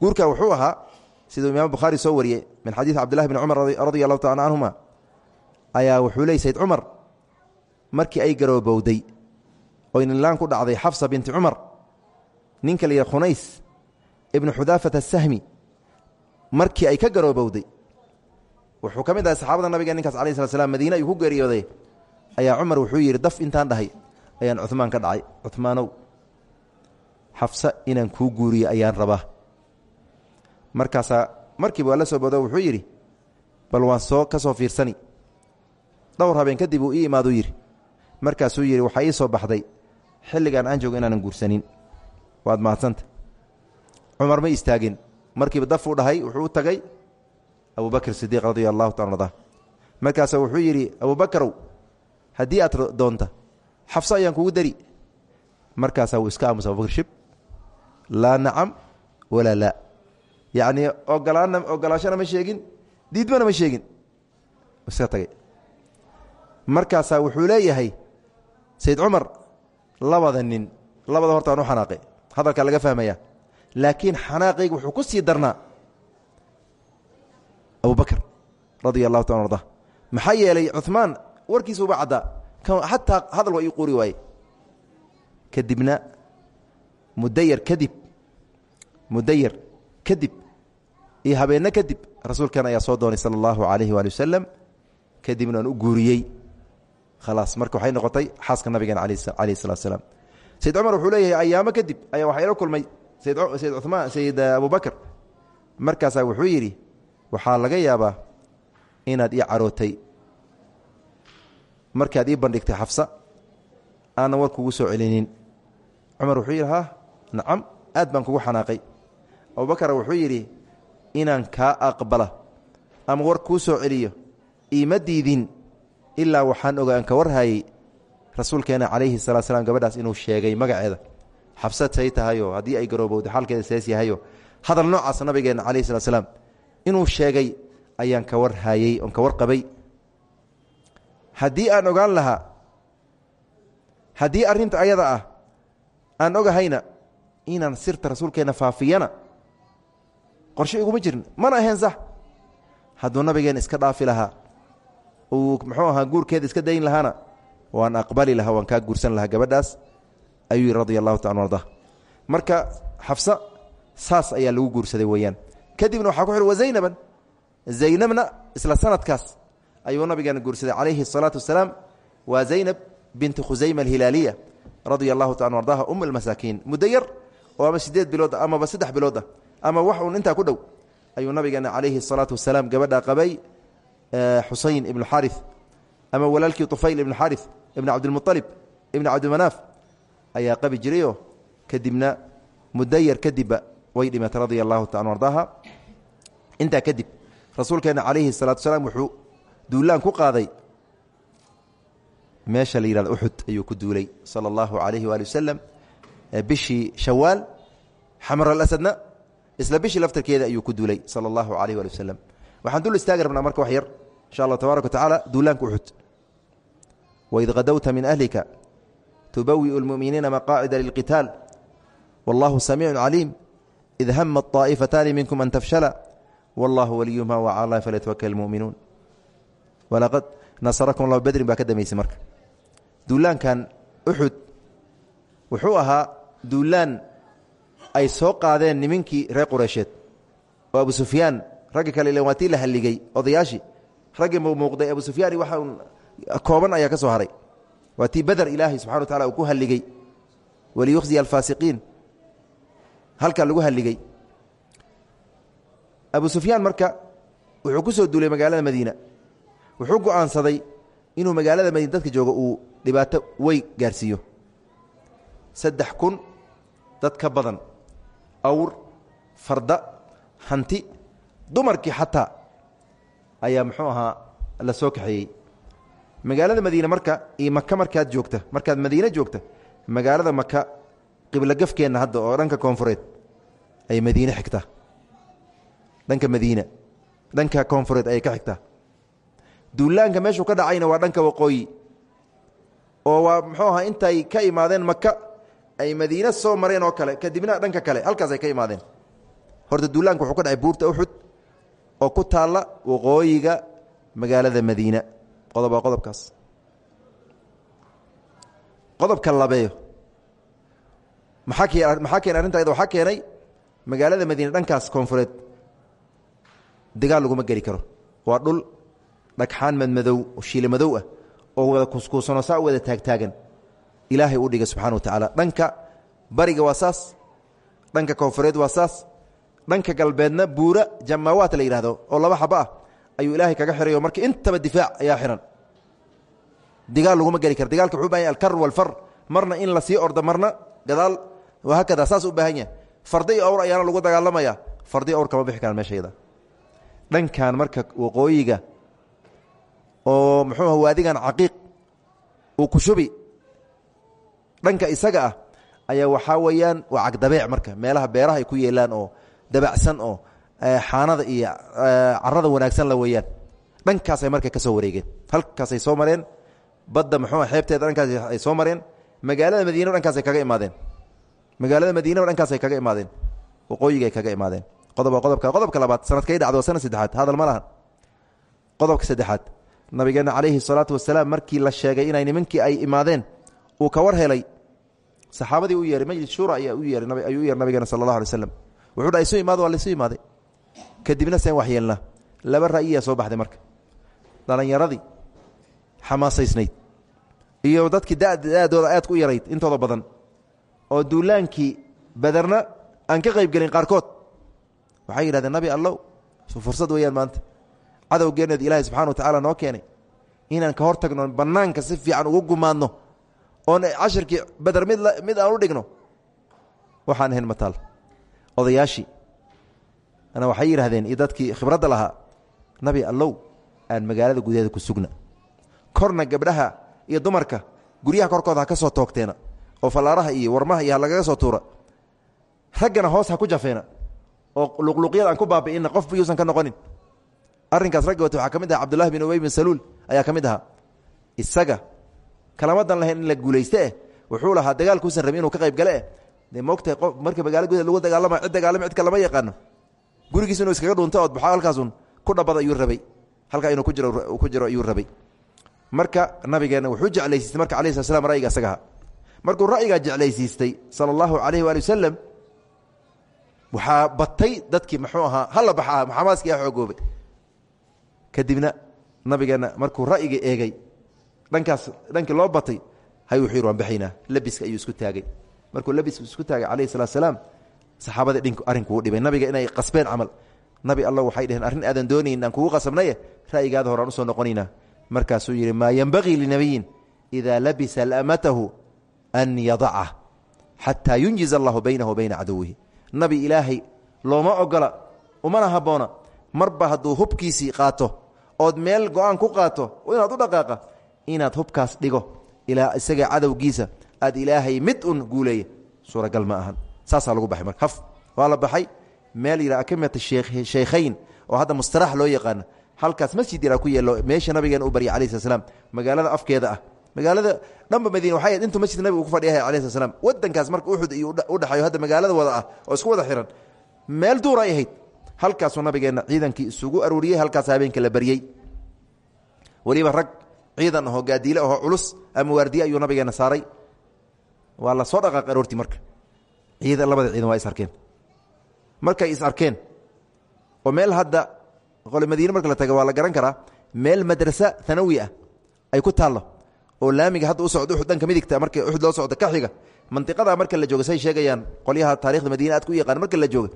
Guurka wuxuu ahaa siduu imaam bukhaari soo wariyey min xadiid cabdillahi bn cumar radia taala canhuma ayaa wuxuu leey sayd cumar markii ay garoobowday oo inlaan ku dhacday xafsa binti cumar ninka la yidhaha khunays ibnu xudaafat asahmi markii ay ka garoobowday. Wuxuu ka mid saxaabada nabiga ninkaas alai slat slam madiine ayuu ku geeriyooday. Ayaa cumar wuxuu yidhi daf intaan dhahay ayaan cumaan ka dhacay. Cumaanow xafsa inaan kuu guuriyo ayaan rabaa markaasaa markiiba waa la soo boodo wuxuu yidhi bal waan soo ka soo fiirsani. Dhowr habeen kadib uu ii imaaduu yidhi. Markaasuu yidhi waxaa ii soo baxday. Xilligaan aan joogo inaanan guursanin. Waad mahadsanta cumar ma istaagin. Markiiba dafuu dhahay wuxuu tagay abubakr sidiiq radia allahu taala arda markaasa wuxuu yidhi abubakarow haddii aad doonta xafso ayaan kugu dari. Markaasaa wuu iska aamusa abubakr shib. Laa nacam walaa laa yacnii ogolaana ogolaashana ma sheegin diidmana ma sheegin. Iska tagay. Markaasaa wuxuu leeyahay sayd cumar labada nin labada horta aan xanaaqay. Hadalkaa laga fahmaya. Laakiin xanaaqayga wuxuu ku sii darnaa abubakr radia allahu taala arda maxaa yeelay cumaan warkiisa uba hadal waa ii quuri waaye. Kadibna mudayar kadib mudayar kadib iyo habeenno kadib rasuulkan ayaa soo doonay sala allahu alayhi waali wasalam kadibna aan u guuriyey. Khalaas waxay noqotay xaaska nabigeena alayh salatu salaam. Sayid wuxuu leeyahay ayaamo kadib ayaa waxaa ila kulmay. Sayid cumaan sayid abubakr markaasaa wuxuu yidhi waxaa laga yaabaa inaad ii carootay. Markaad ii bandhigtay xafsa aanan war kugu soo celinin. Cumar wuxuu yidhi ha nacam aad baan kugu xanaaqay. Abubakar wuxuu yidhi inaan kaa aqbala ama war kuu soo celiyo iima diidin ilaa waxaan ogaan ka warhayey rasuulkeena calayhi salatu slam gabadhaas inuu sheegay magaceeda. Xabsad say tahayo haddii ay garoobowda xaalkeeda sees yahayo hadal noocaas nabigeena calayhi salat slaam inuu sheegay ayaan ka war hayey oon ka war qabay haddii aan ogaan lahaa haddii arrinta ayada ah aan ogahayna inaan sirta rasuulkeenna faafiyana qorshe iguma jirin. Mana ahayn sax hadduu nabigeena iska dhaafi lahaa uu muxuu ahaa guurkeeda iska dayn lahaana waan aqbali lahaa waan kaa guursan lahaa gabadhaas ayuu yidhi taala arda marka xafsa saas ayaa lagu guursaday weeyaan. Kadibna waxaa ku xidhi wa zaynaban. Zaynabna isla sanadkaas ayuu nabigeena guursaday calayhi الsalaatu wasalaam. Waa zaynab binti khusayma alhilaaliya radia allahu taala ardaha um almasaakiin muddo yar ama sideed bilood ah amaba saddex bilood ah ama wax uun intaa ku dhow ayuu nabigeena calayhi الsalaatu wasalaam gabadha qabay xusayn ibnu xari ama walaalkii طufayl ibnu xari ibn cabdilmuطalib ibn cabdimanaaf ayaa qabi jirayoo kadibna muddo yar kadibba way dhimatay radia allahu taala ardaha intaa kadib rasuulkeena calayhi الsalatu salaam wuxuu duulaan ku qaaday meesha la yihahdo uxud ayuu ku duulay sala allahu calayhi waali wasalam bishii shawaal xamaraladna isla bishii laftarkeeda ayuu ku duulay sala allahu calayh waali wasalam waxaan dul istaagi rabnaa marka wax yar. Insha allah tabaaraka wa tacaala duulaanka uxud waid kadowta min ahlika tubawi'u lmu'miniina maqaacida lilqitaal. Wallahu samiicun caliim id hama طaa'ifataani minkum an tafshala. Wallahu waliyuhuma wacala allahi falyatawakal lmu'minuun walaqad nasarakum allahu bedrin baa ka dambeysay marka. Duulaankan uxud wuxuu ahaa duulaan ay soo qaadeen nimankii reer qureysheed oo abu sufyaan raggi kale ilan waa tii la halligay odayaashii. Raggii muuqday abu sufyaan waxa kooban ayaa ka soo haray. Waa tii beder ilaahay wa tacala uu ku halligay. Waliyukhziya alfaasiqiin halkaa lagu halligay. Abu sufyaan marka wuxuu ku soo duulay magaalada madiina. Wuxuu go'aansaday inuu magaalada madiina dadka jooga uu dhibaato wey gaarsiiyo. Saddex kun dad ka badan awr farda hanti dumarkii xataa ayaa muxuu ahaa la soo kaxeeyey. Magaalada madiine marka iyo maka markaad joogta markaad madiine joogta magaalada maka qiblo gafkeenna hadda oo dhanka koonfureed ay madiine xigtaa dhanka madiina dhanka koonfureed ayay ka xigtaa duulaanka meeshuu ka dhacayna waa dhanka waqooyi oo waa muxuu ahaa intay ka imaadeen maka ay madiine soo mareen oo kale kadibna dhanka kale halkaas ay ka imaadeen. Horta duulaanka wuxuu ka dhacay buurta uxud oo ku taalla waqooyiga magaalada madiina qodob waa qodobkaas. Qodobka labeeyo. Maxaa keen maxaa keenay arrinta ayada waxaa keenay magaalada madiine dhankaas koonfureed. Dagaal laguma geli karo. Waa dhul dhagxaan madmadow oo shiile madow ah oo wada kuskuusanoo saa wada taagtaagan ilaahay u dhigay subxana wa tacaala dhanka bariga waa saas dhanka koonfureed waa dhanka galbeedna buura jamaawaat la yidhahdo oo laba xaba ah ayuu ilaahay kaga xirayo marka intaba difaac ayaa xihan digaal laguma geli kara digalka wuxuu u baahan yahy alkar walfar marna in la sii ordo marna gadaal. Wahaakada saas u baahan yahay. Farda awr ayaana lagu dagaalamaya. Farda awr kama bixi karaan meeshayada dhankan marka waqooyiga oo muxuuha waadigan caqiiq uu ku shubi dhanka isaga ah ayaa waxaa weeyaan waa cagdabeec marka. Meelaha beeraha ay ku yeelaan oo dabacsan oo xaanada iyo carada wanaagsan la weeyaan. Dhankaasay marka ka soo wareegeen. Halkaasay soo mareen. Badda muxuua xeebteeda dhankaas ay soo mareen. Magaalada madiinaba dhankaasay kaga imaadeen. Magaalada madiinaba dhankaasay kaga imaadeen. Waqooyigaay kaga imaadeen. Qodob qodobka. Qodobka labaad sanadkay dhacdo sanad saddexaad hadal ma lahan. Qodobka saddexaad nabigeena calayhi salaatu wasalaam markii la sheegay inay nimankii ay imaadeen uu ka war helay. Saxaabadii u yeehay majlis shuura ayaa u yeehay ayuu u yeehay nabigeena sala allah alay slam wuxuu dha isu imaado waa laisu kadibna seen waxyeelna laba ra'yiyaa soo baxday marka. Dhalinyaradii xamaasaysnayd iyo dadkii da-dooda aadka u intooda badan. Oo duulaankii badarna aan ka qayb gelin qaarkood. Waxay yidhahdeen nabi allow fursad weeyaan maanta. Cadowgeeneed ilaahay subxana wa tacala noo keenay inaan ka hor tagno si fiican ugu gumaadno oon cashirkii bader mid mid aan u dhigno waxaan ahayn mataal. Odayaashii ana waxay yidhahdeen iyo dadkii khibradda lahaa nabi allow aan magaalada gudaheeda ku sugna. Korna gabdhaha iyo dumarka guryaha korkooda ha ka soo toogteena oo fallaaraha iyo warmaha iyo ha lagaga soo tuura. Raggana hoos ha ku jafeena oo luqluqyada aan ku baabi'ina qofba yuusan ka noqonin. Arrinkaas ragga wata waxaa ka mid aha cabdullahi bin ubey bin saluul ayaa ka mid ahaa. Isaga kalamadan lahayn in la guulayste eh wuxuu lahaa dagaalkuusan rabin inuu ka qayb gale. Eh dee moogtahay qof marka magaala gudaheed lagu dagaalama cid dagaalama cid kalama yaqaano. Gurigiis inuu iskaga dhunto ood baxaa halkaasun ku dhabada ayuu rabay. Halkaa inuu ku jiro ku jiro ayuu rabay. Marka nabigeenna wuxuu jeclaysiistay marka alayh slat slam ra'yiga isagaha markuu ra'yigaa jeclaysiistay sala allahu alayh waali wasalam waxaa batay dadkii muxuu ahaa hala baxaa maxamaaskii a xoogoobay kadibna nabigeenna markuu ra'yiga eegay dhankaas dhankii loo batay hay wuxuu yidhi waan baxaynaa labiska ayuu isku taagay. Markuu labiska isku taagay calayhi salatu salaam saxaabadii dhink arrinkuu dhibay. Nabiga inay qasbeen camal. Nabi alla waxay dheheen arrin aadan doonayn aan kugu qasabnaye ra'yigaada horaan u soo noqonaynaa markaasuu yidhi maa yenbagii linabiyin idaa labisa lamatahu an yadaca xataa yunjiz allahu baynahu bayna caduwihi. Nabi ilaahay looma ogola umana habboona marba hadduu hubkiisii qaato ood meel go'aan ku qaato inaad u dhaqaaqa inaad hubkaas dhigo ilaa isaga cadowgiisa aad ilaahay mid un guuleeya. Suuragal ma ahan. Saasaa lagu baxay marka. Haf. Waa la baxay meel yidha akimata shaykhayn oo hadda mustaraax loo yaqaano halkaas masjid yaraa ku yeelo meesha nabigeena u baryay alayh slat slam magaalada afkeeda ah. Magaalada dhanba madiina waxay ahayd intuu masjid nabiga ku fadhiyahay alayh slat slam wadankaas marka uxud iyo u dhexeeyo hadda magaalada wada ah oo isku wada xiran. Meel duur ay ahayd. Halkaasuu nabigeenna ciidankii isugu aruuriyey halkaas habeenka la baryey weliba rag ciidan ahoo gaadiile ahoo culus ama waardiye ayuu nabigeena saaray. Waa la soo dhaqaaq aroortii marka. Ciidan labada ciidan waa is arkeen. Markay is arkeen oo meel hadda qole madiine marka la taga waa garan karaa meel madrasa hanawi ay ku taallo oo laamiga hadda u socdo uxud dhanka marka uxud loo socdo ka xiga marka la jooga sheegayaan qolyaha taarikhda madiina aad ku yaqaan marka la jooga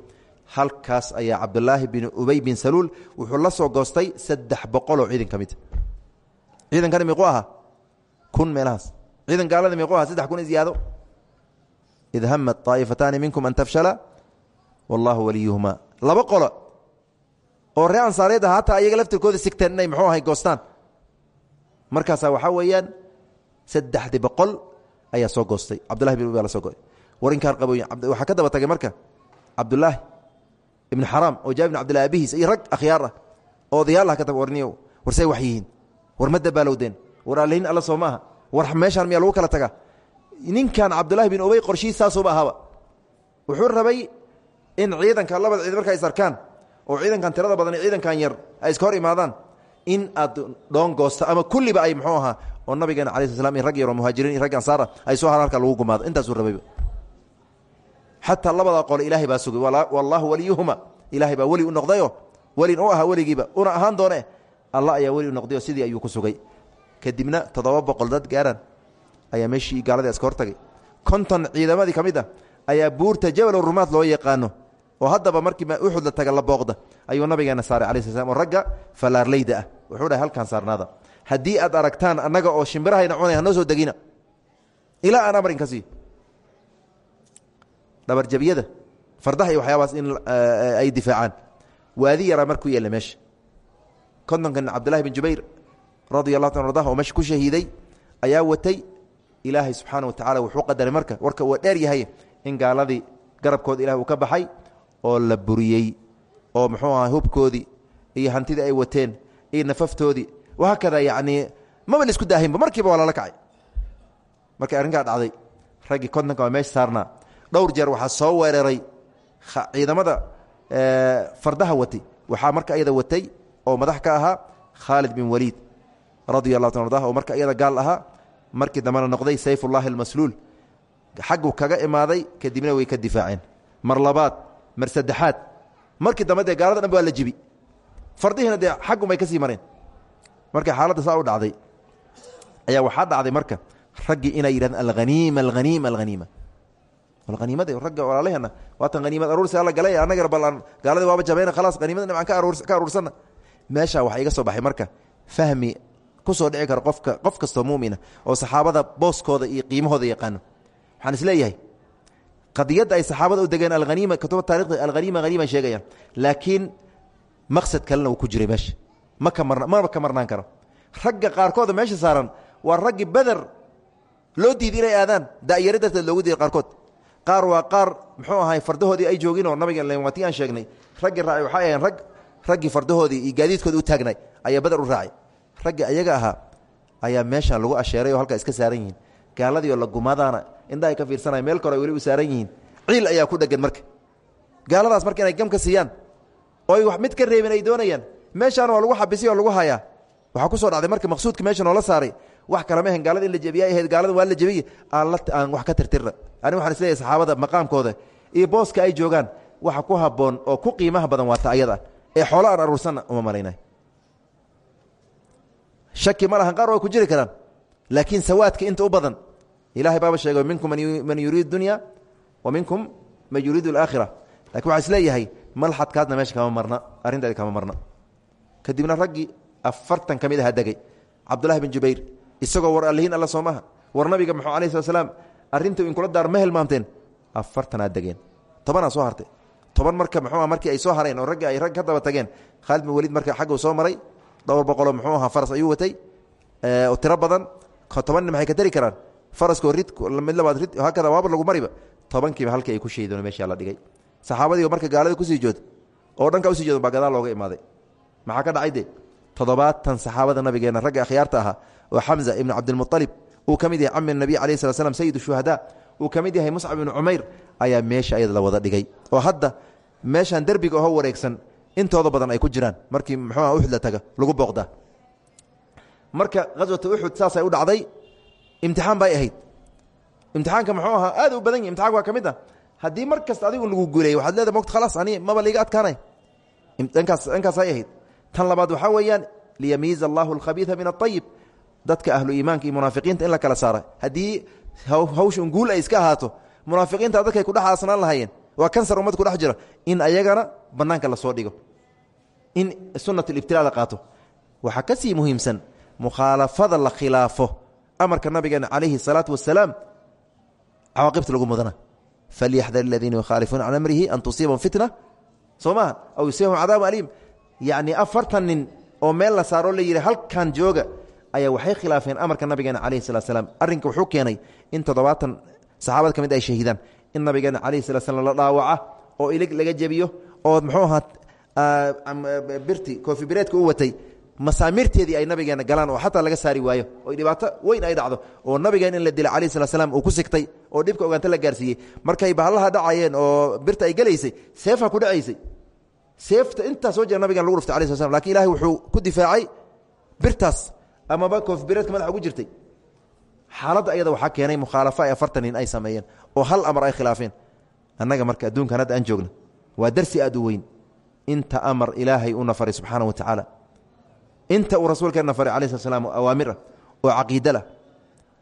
halkaas ayaa cabdulaahi bin ubey bin saluul wuxuu la soo goostay saddex boqoloo ciidan ka ciidankani miiquu ahaa kun meelahaas. Ciidan gaalada miiquu ahaa saddex kun ziyaado id hamat طaa'ifataani minkum an tafshala wallahu waliyuhumaa. Laba qolo oo ree ansaareed ah hataa ayaga laftirkooda sigteen inay muxuu ahay goostaan. Markaasaa waxaa weeyaan saddexdii boqol ayaa soo goostay. Cabdullahi bin ubey la soo goy warinkaan qaboy waxaa ka daba tagay marka cabdulaahi ibnu xaraam oo jaabir bin abdillahi abihiis iyo rag akhyaar ah oo odayaalaha ka daba warniyo warsay wax yihiin war ma dabaalowdeen war allihin alla soo maaha? War meeshaan miyaa lagu kala tagaa? Ninkan cabdulahi bin ubey qorshihiis saasuuba ahaaba wuxuu rabay in ciidanka labada ciidan marka is arkaan oo ciidankan tirada badan ciidankan yar ay iska hor imaadaan in aad dhoon goosto ama kulliba ay muxuu ahaa oo nabigeena cala sl slam iyo rag yaroo muhaajiriin iyo rag ansaara ay soo haraan halka lagu gumaado. Intaasuu rabayba xataa labada qole ilaahay baa sugay. Wallaahu waliyuhuma. Ilaahay baa weli u noqdayo. Welin u ahaa weligiiba. Una ahaan doone allah ayaa weli u noqdayo sidii ayuu ku sugay. Kadibna toddoba boqol dad gaaran ayaa meeshii gaaladii iska hortagay. Konton ciidamadii ka mid ah ayaa buurta jabal rumaad loo yaqaano oo haddaba markii uxud la taga la booqda ayuu nabigeena saaray cala sl oo ragga falaarleyda ah wuxuu dhahay halkaan saarnaada. Haddii aad aragtaan annaga oo shimbirahayna cunay hanoo soo degina. Ilaa aan amrin ka siiyo fardaha iyo waxyaabaas in ay difaacaan. Waadi yaraa markuu yeella meesha kontonkan cabdillahi bin jubayr radia allahu ta ardah oo meesha ayaa watay ilaahay subxaana wa tacala wuxuu qadaray marka warka waa dheer yahay in gaaladii garabkooda ilahi uu ka baxay oo la buriyey oo muxuu aha hubkoodii iyo hantidii ay wateen iyo nafaftoodii wahaakada yacnii maba la isku daahinba markiiba waa lala kacay. Markay arrinkaa dhacday raggii kontonka waa meesha saarnaa. Dhowr jeer waxaa soo weeraray ciidamada fardaha watay. Waxaa marka iyada watay oo madax ka ahaa khaalid bin waliid radia allahu ta oo marka iyada gaal ahaa markii dambena noqday sayfullahi almasluul xaggu kaga imaaday kadibna way ka difaaceen. Mar labaad markii dambe dee gaalada la jibi. Fardihiina dee xaggumay ka sii mareen. Xaaladda saa u dhacday ayaa waxaa dhacday marka raggii inay yidhahdeen alhaniima alhaniima alhaniima haniimada ragga walaalaheena waatan haniimad aruursi alla galay annagana bal aan gaaladii waaba jabayna khalaas haniimada nimcan ka aruur meeshaa waxaa iga soo baxay marka fahmi ku soo dhici kara qofka qof kastoo mumina oo saxaabada booskooda iyo qiimahooda yaqaano. Waxaan is leeyahay qadiyadda ay saxaabada u degeen alhaniima kutuba taarikhda alhaniima haniiman sheegayaan laakiin maqsad kalena uu ku jiray meesha. Ma ka marna maba ka marnaan karo. Ragga qaarkooda meesha saaran waa raggii beder loo diiday inay aadaan da'yaro loogu diiday qaarkood. Qaar waa qaar muxuu ahay fardahoodii ay joogin oo nabiga waati aan sheegnay. Raggii raacay waxay ahayeen rag raggii fardahoodii iyo gaadiidkoodii u taagnay ayaa beder u raacay. Raggii ayaga ahaa ayaa meeshan lagu asheeray oo halkaa iska saaran yihiin. Gaaladii oo la gumaadaana indha ay ka fiirsanaya meel kore weli u saaran yihiin. Ciil ayaa ku dhegan marka. Gaaladaas marka inay gam ka siiyaan oo ay wax mid ka reebin ay doonayaan meeshaana waa lagu xabisay oo lagu hayaa waxaa ku soo dhacday marka maqsuudka meesha noola saaray. Wax kalama ahan gaalada in la jebiya ahayd gaalada waa la jebiye aan wax ka tirtirna ani waxaan is leeyahay saxaabada maqaamkooda iyo booska ay joogaan waxa ku habboon oo ku qiimaha badan waa ta ayada ee xoolo aan aruursanna uma malaynay. Shaki ma lahan qaar way ku jiri karaan laakiin sawaadka inta u badan ilahay baaba sheegay minkum man yuriid dunya wa minkum man yuriidu alaakhira laakiin waxaa is leeyahay malxadkaadna meesha kama marna arrinteeda kama marna. Kadibna raggii afartan ka mid aha degay cabdullahi bin jubayr isagoo war allihiin alla soomaha war nabiga muxuu alayh slat slam arrinta inkula daar ma hilmaamteen afartanaad degeen tobanaa soo hartay toban marka muxuu markii ay soo hareen oo raggi ay rag ka daba tageen. Khaalid bin waliid marka xaggu soo maray dhowr boqoloo muxuu ahaa faras ayuu watay. Oo tiro badan tobanni maxay ka tari karaan? Faraskoo rid mid labaad rid haakada waaba lagu mariba. Tobankiiba halkii ay ku sheedoon meeshaa la dhigay. Saxaabadiiba marka gaalada ku sii jood oo dhanka u sii joodan baa looga imaaday. Maxaa ka dhacay de toddobaatan saxaabada nabigeena ragga akhyaarta ahaa oo xamza ibnu cabdilmualib uu ka mid yahay cami nabiy alayh slat slam sayid shuhada uu ka mid yahay muscab ayaa meesha ayada la wada dhigay. Oo hadda meeshaan derbiga oho wareegsan intooda badan ay ku jiraan. Markii muxuuha uxud la taga lagu booqdaa marka khaswata uxud saasay u dhacday imtixaan bay ahayd. Imtixaanka muxuu ahaa aad u badan yahi imtixanka waa ka mid ah. Haddii mar kasta adigu lagu guuleeyey waxaad leedahay mogt khalaas ani maba liiga adkaanay. Dhankaas dhankaasay ahayd. Tan labaad waxaa weeyaan liyamiiza allahu alkhabiida min aayib dadka ahlu iimaanka iyo munaafiqiinta in la kala saara haddii hawshan guul ay iska ahaato munaafiqiinta dadkay kudhex aasnaan lahaayeen. Waa kansar ummad kudhex jira in ayagana banaanka la soo dhigo. In sunat libtila la qaato. Waxaa ka sii muhiimsan mukhaalafada la khilaafo amarka nabigeena calayhi salaatu wasalaam cawaaqibta lagu mudana. Falyaxdar aladiina yukhaalifuuna can amrihi an tusiibahum fitna. Soo maaha aw yusiibahum cadaabu aliim. Yacni afartan nin oo meel la saaroo la yidhi halkan jooga ayaa waxay khilaafeen amarka nabigeena calayhi salat slam arrinka wuxuu keenay in toddobaatan saxaabada ka mid ay shahiidaan in nabigeena calayhi salat slam la dhaawaca oo ilig laga jebiyo oo muxuu ahaa birti koofi bireedka u watay masaamirteedii ay nabigeena galaan oo xataa laga saari waayo oo dhibaato weyn ay dhacdo oo nabigeen in la dila calayhi salat slam uu ku sigtay oo dhibka ogaanta la gaarsiiyey. Markay bahallaha dhacayeen oo birta ay gelaysay seefha ku dhacaysay seefta intaa soo jira nabigan lagu dhuftay alai sl slam laakiin ilahi wuxuu ku difaacay birtaas amaba koofbireedka madaxa ugu jirtay xaaladda ayada waxaa keenay mukhaalafo ay afartan nin ay sameeyeen oo hal amar ay khilaafeen. Annaga marka adduunkan hadda aan joogna waa darsi aad u weyn. Inta amar ilaahay una faray subxaana wa tacaala. Inta uu rasuulkeenna faray alai slat awaamir ah oo caqiide lah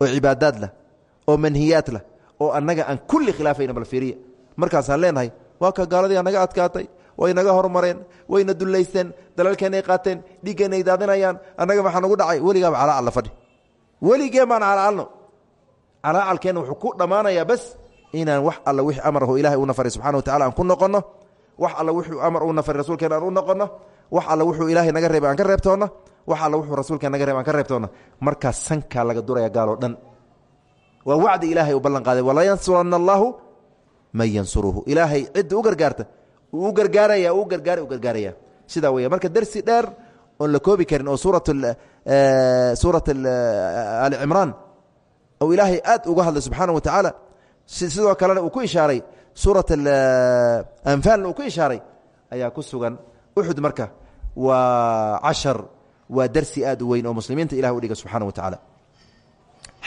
oo cibaadaad lah oo manhiyaad lah oo annaga aan kulli khilaafayna bal fiiriya. Markaasaan leenahay waa ka gaaladii anaga adkaatay way naga hormareen wayna dullaysteen dalalkeenay qaateen dhiiggeenay daadinayaan annaga maxaa nagu dhacay weligaaba calaacal la fadhi weligeen baan calaacalno calaacalkeenna wuxuu ku dhammaanayaa bas inaan wax alla wixii amarhu ilahay uuna faray subxana wa tacala aan ku noqonno. Wax alla wuxuu amar uuna faray rasuulkeena aan u noqonno. Wax alla wuxuu ilaahay naga reebay aan ka reebtoonna wax alla wuxuu rasuulkeen naga reebay aan ka reebtoonna markaas sankaa laga duraya gaaloo dhan. Waa wacdi ilaahay u ballan qaaday. Walaa yansuranna allaahu man yansuruhu ilaahay cidda u gargaarta. Uu gargaaraya u gargaara u gargaaraya. Sidaa weya marka dersi dheer oon la koobi karin oo suurat suurat ali cimraan ou ilaahay aad uga hadlay subxaana wa tacaala sidoo kalena uu ku ishaaray suurat anfaalna uu ku ishaaray ayaa ku sugan uxud marka. Waa cashar waa dersi aad u weyn oo muslimiinta ilah u dhiga subxana wa tacaala.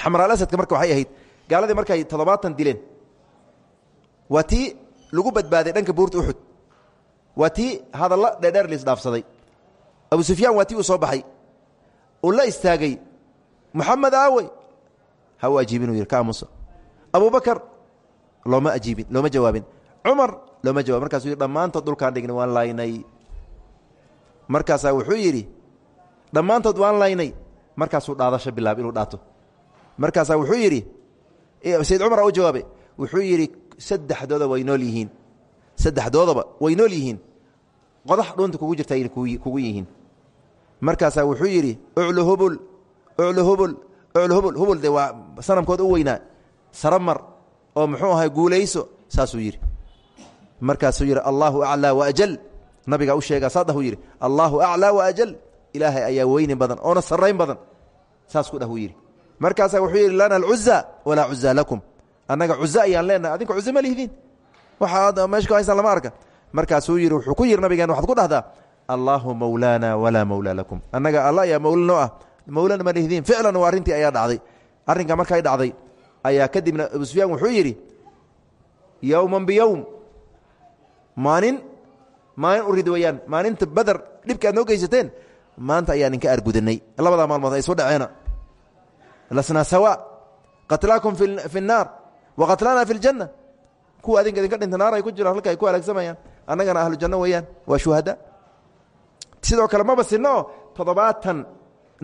Xamraaladka marka waxay ahayd gaaladii markay toddobaatan dileen waa tii lagu badbaaday dhanka buurta uxud waa tii hadalla dheerdheer liisdhaafsaday abu sufyaan waa tii uu soo baxay. Uu la istaagay. Moxamed aawey ha u ajiibin uu yidhi ka aamusa abubakar looma ajiibin looma jawaabin. Cumar looma jawabin markaasuu yidhi dhammaantood dhulkaan dhignay waan laynay. Markaasaa wuxuu yidhi dhammaantood waan laynay. Markaasuu dhaadasho bilaabay inuu dhaato. Markaasaa wuxuu yidhi sayd cumar u jawaabay. Wuxuu yidhi saddexdooda way nool yihiin. Saddexdoodaba way nool yihiin qodax dhuunta kugu jirta ayna kugu yihiin. Markaasaa wuxuu yidhi uclu hubul uclu hubul uclu hubul. Hubul de waa sanamkood u weynaa. Saramar oo muxuu ahay guulayso saasuu yidhi. Markaasuu yidhi allaahu aclaa waajal nabigaa u sheegaa saadahuu yidhi allaahu aclaa waajal ilaahay ayaa weynin badan oona sarrayn badan saas ku dhah uu yidhi. Markaasaa wuxuu yidhi lana alcuza walaa cuza lakum. Annaga cuza ayaan leenahay adinka cuza ma lihdiin waxaad meesha ku haysaan lama arka markaasuu yidhi wuxuu ku yidhi nabigeen waxaad ku dhahdaa allaahu mawlaana walaa mawlaa lakum annaga alla ayaa mawla noo ah. Mawlana ma dhihdiin ficlan waa arrintii ayaa dhacday. Arrinka markay dhacday ayaa kadibna abu sufyaan wuxuu yidhi yowman biyowm maalin maalin urid weyaan maalinta bader dhibka aad noo geysateen maanta ayaan inka argudanay. Labadaa maalmood ay soo dhaceena lasnaa sawaa qatlaakum fi nnaar wa qatlana fi ljanna kuwa adinka idinka dhinta naaray ku jiraan halka ay ku halaagsamayaan annagana ahlu janno weeyaan waa shuhada. Sidoo kale maba sinno oo toddobaatan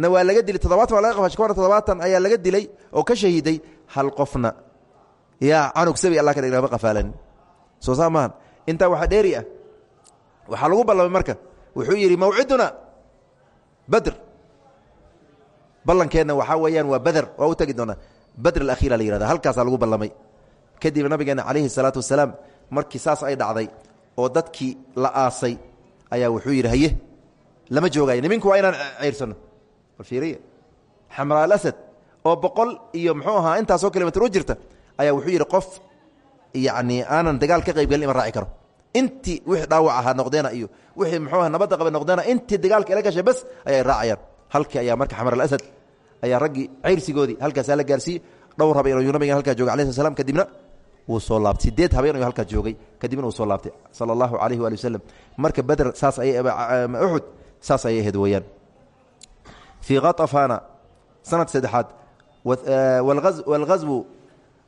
na waa laga dilay toddobaatan waa laga qafashay ka warran toddobaatan ayaa laga dilay oo ka shahiiday hal qofna. Yaa canug sabi allah ka dhig lama qafaalan. Soo saa maahan. Intaa waxaa dheeri ah waxaa lagu ballamay marka wuxuu yidhi mawciduna badr. Ballankeenna waxaa weeyaan waa beder waa u tegi doonaa. Badr alakhiira la yihahda halkaasaa lagu ballamay. Kadib nabigeena calayhi salaatu wasalaam markii saas ay dhacday oo dadkii la aasay ayaa wuxuu yidhi haye lama joogayo. Niminku waa inaan ceyrsano bal fiiriya xamraa alasad oo boqol iyo muxuu ahaa intaasoo kilomitr u jirta ayaa wuxuu yidhi qof yacni aanan dagaal ka qaybgelin ima raaci karo. Intii wixii dhaawac ahaa noqdeena iyo wixii muxuu aha nabadda qabay noqdeena intii dagaalka ila gashay bas ayay raacayaan. Halkii ayaa marka xamar alasad ayaa raggii ceyrsigoodii halkaasaa la gaarsiiyey. Dhowr habeen ayuu nabigan halkaa joogay alai sl slam kadibna wuu soo laabtay. Sideed habeen ayuu halkaa joogay kadibna uu soo laabtay. Sala allahu calayhi waali wasalam marka beder saas ayay uxud saas ayay ahayd weeyaan. Fii khatafana sanad saddexaad. E, walghaswu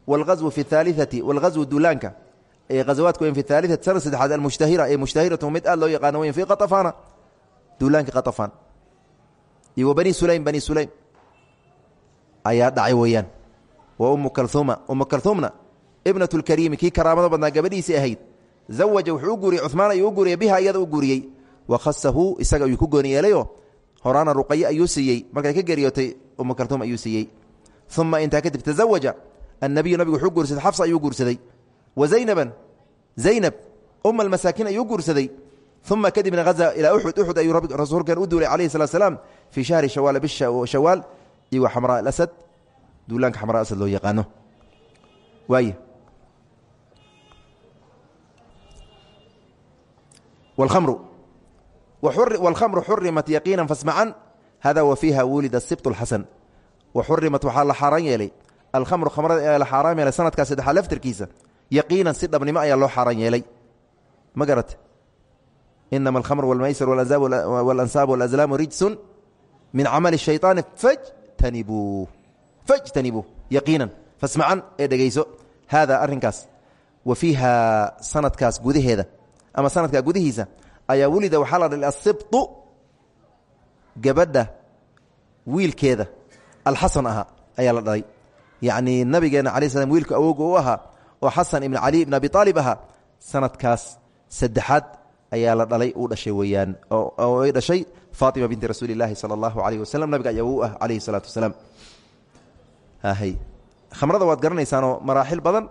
walghaswu fi ahaaliati walghaswu duulaanka. Ee ghasawaadku weyn fi ahaaliati sanad saddexaad almushtahira. Ee mushtahiratu mid aad loo yaqaano weyn fii khatafana duulaanka khatafan iyo wa bani sulaym bani sulaym. Ayaa dhacay weeyaan. Wa umu kalhuma umu kalhumna ibnat اlkariimi kii karaamada badnaa gabadhiisii ahayd. Zawaja wuxuu u guuriyey cumaan ayuu biha iyada u wa khasahu isaga ayuu ku gooni yeelayoo horaana ruqaye ayuu markay ka geeriyootay umu kalum ayuu siiyey. Uma intaa kadib tazawaja annabiyu nabigu wuxuu guursaday xafsa ayuu guursaday. Wa zaynaban zaynab uma almasaakiin ayuu guursaday. Uma kadibna haza ilaa uxud uxud ayuu rasuulkan u duulay calayhi salatu salaam fii shahri shawaal bisha shawaal iyo wa xamraa alasad. Duulaanka xamraa asad loo yaqaano. Waay wاlkhamru wاlkhamru xurimat yaqiina fasmacan hada wa fiiha wulida sibt اlxasan wa xurimat waxaa la xaaraan yeelay alkhamru khamrada ee la xaaraan yeelay sanadkaa saddexaad laftirkiisa yaqiinan si dhabnimo ayaa loo xaaraan yeelay ma garate inama alkhamr wاlmaysir walansaab wاlazlaamu rijsun min camali الshayطaani fajtanibuu fajtanibuu yaqiinan fasmacan ee dhegeyso haadaa arrinkaas wa fiiha sanadkaas gudaheeda ama sanadkaa gudihiisa ayaa welida waxaa la dhalay asibtu gabadha wiilkeeda alxasan ahaa ayaa la dhalay yacnii nabigeena alai slam wiilku awowga u ahaa oo xasan ibn cali ibn abi aalib ahaa sanadkaas saddexaad ayaa la dhalay uu dhashay weeyaan oo ay dhashay faatima binti rasuuli illaahi sala allahu alayh wasalam nabiga ayaa u ah calayhi salaatu wasalaam. Khamrada waad garanaysaanoo maraaxil badan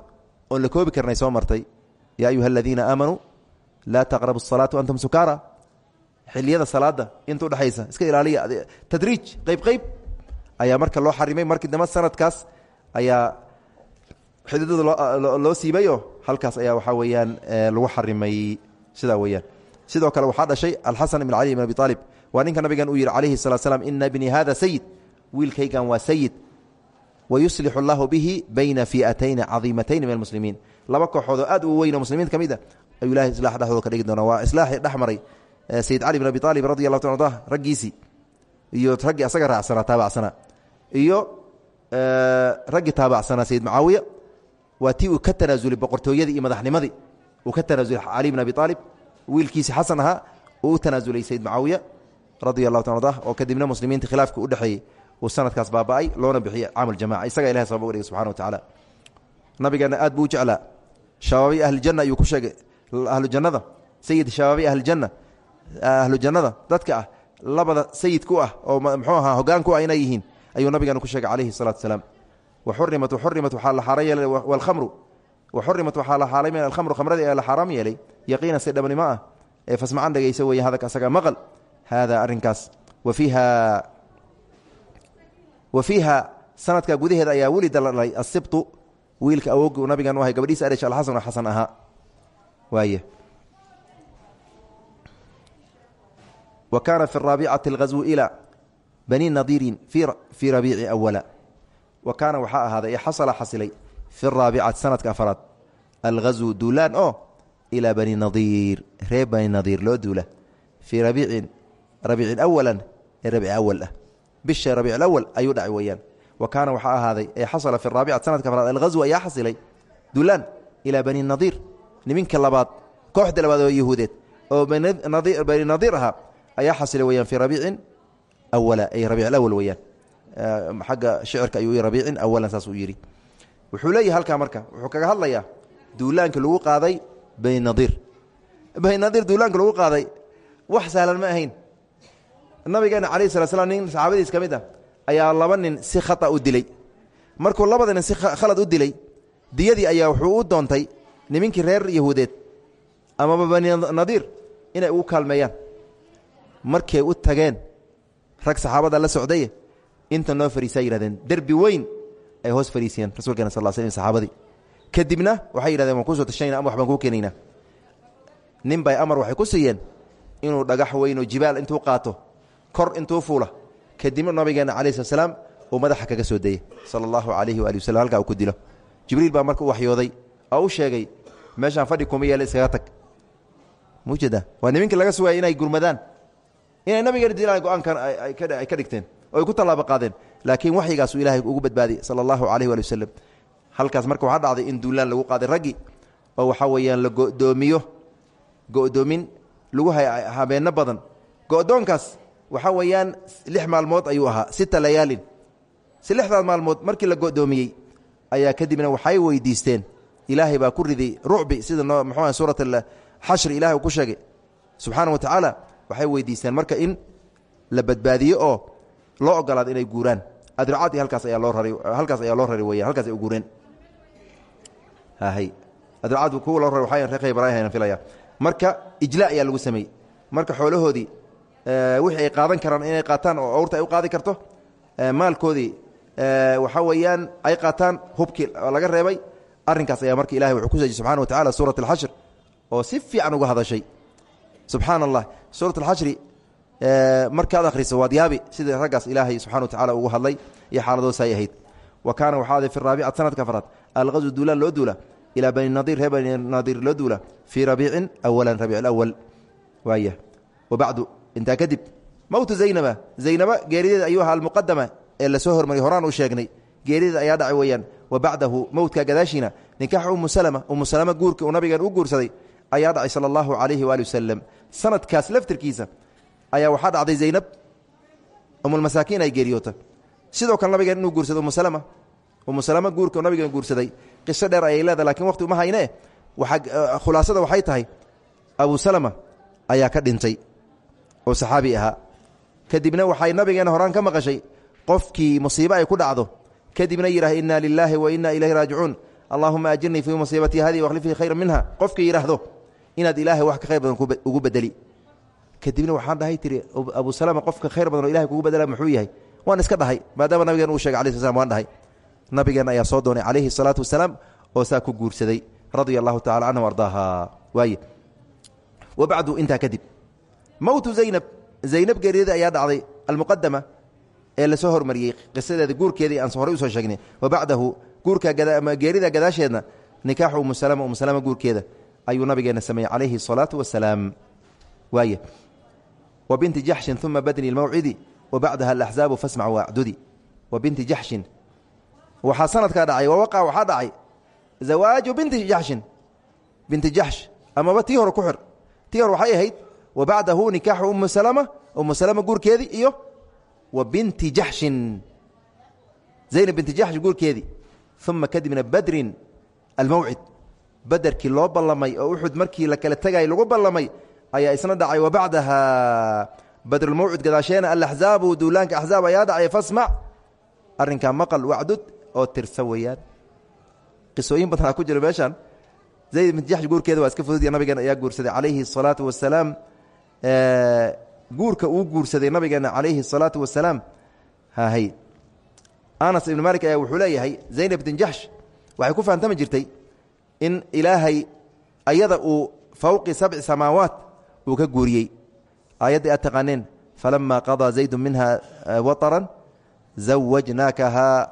oon la koobi karnay soo martay yaa ayuha aladiina aamanuu laa taqrabu الsalaata antum sukaara xiliyada salaada inta udhexaysa iska ilaaliya. Tadriij qeyb qeyb. Ayaa marka loo xarimay markii dambe sanadkaas ayaa xididada loo siibayo. Halkaas ayaa waxaa weeyaan lagu xarimay. Sidaa weyaan sidoo kale waxaa dhashay alxasan ibn cali ibn abi aalib waa ninka nabigan uu yihi calayhi salaa slam ina bni hada sayid wiilkaygan waa sayid wayuslixu allahu bihi bayna fiatayni cadiimatayni min almuslimiin. Laba kooxoodoo aad u weyn oo muslimiinta ka mid a ayuu ilahay islax dhexdooda ka dhigi doona waa islaaxii dhex maray sayid cali bin abi aalib radi allahu ta arda raggiisii iyo raggii asaga raacsanaa taabacsanaa iyo raggii taabacsanaa sayid mucaawiya waa tii uu ka tanaasulay boqortooyadii iyo madaxnimadii. Uu ka tanaasulay cali bin abi aalib wiilkiisi xasan ahaa uu u tanaasulay sayid mucaawiya radia allahu ta arda oo kadibna muslimiinta khilaafka u dhexeeyey uu sanadkaas baaba'ay loona bixiyey caamul jamaca isaga ilahay sabab uga dhigay subxana wa tacaala nabigeena aad buu u jeclaa. Shabaabi ahlijanna ayuu ku sheegay ahlu jannada sayid shabaabi ahlijanna ahlu jannada dadka ah labada sayid ku ah oo muxuu ahaa hogaan ku ah inay yihiin ayuu nabigeena ku sheegay calayhi salatu wasalaam. Waxurimat waxurimat waxaa la xaaraan yeelay walkhamru waxurimat waxaa la xaaray alkhamru khamradii ee la xaaraam yeelay yaqiinan si dhabnimo ah ee fasmacan dhegaysa weeye hadalka asaga maqal haadaa arrinkaas. Wa fiiha wa fiiha sanadka gudaheeda ayaa welida la dhalay asibtu wiilka awowgu nabigan u ahay gabadhiisa adhesh alxasan xasan ahaa waaye. Wa kaana fi raabicati alghaswu ilaa bani nadiirin fii rabiici awala wa kaana waxaa ahaaday ee xasala xasilay fi raabicati sanadka afaraad. Alghaswu duulaan oo ilaa bani nadiir reer bani nadiir loo duula. Fii rabiicin rabiicin awalan ee rabici awal ah. Bisha rabiic awal ayuu dhacay weeyaan. Wa kaana waxaa ahaaday ee xasala fi raabicati sanadka afraad alghaswu ayaa xasilay duulaan ilaa bani nadiir niminka labaad kooxda labaad oo yahuudeed oo bani nadiir ahaa ayaa xasilay weyaan fii rabiicin awala ay rabiic awal weyaan xagga shicirka ayuu rabiicin awalan saas uu yidhi wuxuu leeyahay halkaa marka wuxuu kaga hadlayaa duulaanka lagu qaaday bani nadiir bani nadiir duulaanka lagu qaaday wax sahlan ma ahayn. Nabigeena calayh sala slam nin saxaabadiis ka mid ah ayaa laba nin si khata u dilay. Markuu labada nin si khalad u dilay diyadii ayaa wuxuu u doontay niminkii reer yahuudeed amaba bani nadiir inay ugu kaalmeeyaan markay u tageen rag saxaabada la socdaye inta noo fariisaa yihahdeen derbi weyn ay hoos fariisiyeen rasuulkeena sal l slm saxaabadii. Kadibna waxay yidhahdeen waan ku soo tashanayna ama waxbaan kuu keenaynaa nin bay amar waxay ku siiyeen inuu dhagax weyn oo jibaal intuu qaato kor intuu fuula. Kadibna nabigeena calayi slat slaam uu madaxa kaga soo dayey sala allahu calayhi waali waslm halkaa uu ku dilo. Jibriil baa marka u waxyooday oo u sheegay meeshaan fadhi kuma yeela iskaga tag. Mujeda waa niminka laga sugaya inay gurmadaan. Inay nabigeena dilaan go'aankan ay ka dhigteen. Oo ay ku tallaabo qaadeen. Laakiin waxyigaasuu ilaahay ugu badbaadiyey sala allahu calayh waali halkaas marka waxaa dhacday in duulaan lagu qaaday raggii oo waxaa weeyaan la go'doomiyo. Go'doomin lagu habeenno badan. Go'doonkaas waxaa weeyaan lix maalmood ayuu ahaa. Sita layaalin si lixdaas maalmood markii la go'doomiyey ayaa kadibna waxay weydiisteen ilaahay baa ku riday rucbi sida ah suurat alxashri ilahay uu ku sheegay. Subxaana wa tacaala waxay weydiisteen marka in la badbaadiyo oo loo ogolaado inay guuraan. Adracadii halkaas ayaa loo raray halkaas ayaa loo rari weyan halkaas ay u guureen. Hay. Adracad kuwa loo raray waxaa reer khaybarayhan filaya marka ijla ayaa lagu sameeyey. Marka xoolahoodii wixii ay qaadan karaan inay qaataan oo awrta ay u qaadi karto maalkoodii waxaa weeyaan ay qaataan hubkii laga reebay arrinkaas ayaa marka ilahay wuxuu ku sejiyey subxana wa tacala suurat alxashr oo si fiican uga hadashay. Subxaana allah suurat alxashri markaad akhriso waad yaabi sidai raggaas ilaahay subxana wa tacala ugu hadlay iyo xaaladoosa ay ahayd. Wa kaana waxaa aday fi raabicat sanadka afraad alqazu duulaan loo duula ilaa bani nadiir reer bani nadiir loo duula fii rabiicin awalan rabiic awal waaya. Wabacdu intaa kadib mowtu zaynaba. Zaynaba geerideeda ayuu ahaa almuqadama ee la soo hormariyay horaan u sheegnay. Geerideeda ayaa dhacay weeyaan wa bacdahu mowtka gadaashiina nikaaxa umu salama umu salama guurka uu nabigan u guursaday ayaa dhacay sala allahu calayhi waali wasalam sanadkaas laftirkiisa ayaa waxaa dhacday zaynab umulmasaakiin ay geeriyoota sidoo kale nabigeen inuu guursado umu salama umu salama guurka uu nabigan guursaday. Qiso dheer ayay leedahay lakiin waqti uma hayne waxaa khulaasada waxay tahay abu salama ayaa ka dhintay oo saxaabi ahaa. Kadibna waxay nabigeena horaan ka maqashay qofkii musiibo kadibna yidhah inna lilaahi wa inna ilayhi raajicuun allahuma ajirnii fii musiibatii hadihi wakhlifii khayra minha. Qofkii yidhaahdo inaad ilaahay wax ka khayr badan ugu bedeli. Kadibna waxaan dhahay tiri abu salama qofka khayr badan oo ilahay kugu bedela muxuu yahay? Waan iska dhahay maadaama nabigeen uu shegay alai sl slam waan dhahay. Nabigeen ayaa soo doonay calayhi salaatu wasalaam oo saa ku guursaday radia allahu tacala canhu ardaaha. Waaye wa bacdu intaa kadib. Mowtu zaynab zaynab geeriyada ayaa dhacday almuqadama ee la soo hormariyey qisadeeda guurkeedii aan horey u soo sheegnay. Wa bacdahu guurkageerida gadaasheedna nikaaxu umu salama umu salama guurkeeda ayuu nabigeenna sameeyey calayhi asalaatu wasalaam waay wa binti jaxshin uma badni lmawcidi wa bacdaha alaxzaabu fasmac waacdudi wa binti jaxshin waxaa sanadkaa dhacay wa waqaca waxaa dhacay zawaaju binti jaxshin binti jaxsh amaba tii hore ku xir tii hore waxay ahayd wa bacdahu nikaaxu umu salama umu salama guurkeedii iyo wa binti jaxshin zaynab binti jaxsh guurkeedii uma kadibna badrin almawcid baderkii loo ballamay oo uxud markii la kala tegayay lagu ballamay ayaa isna dhacay wa bacdaha badrulmawcid gadaasheena alaxzaabu duulaanka axzaab ayaa dhacay fasmac arrinkaa maqal wacdud oo tirsa weeyaan. Qisooyin badanaa ku jira meeshaan. Zayd binti jaxsh guurkeeda waa iska fududya nabigeena ayaa guursaday calayhi الsalaatu wasalaam guurka uu guursaday nabigeena calayhi salaatu wasalaam hhy anas ibn malik ayaa wuxuu leeyahay zaynab bin jaxsh waxay ku fahantami jirtay in ilaahay ayada uu fawqi sabci samaawaat uu ka guuriyey. Aayaddii aad taqaaneen falamaa qadaa minha wataran zawajnaakahaa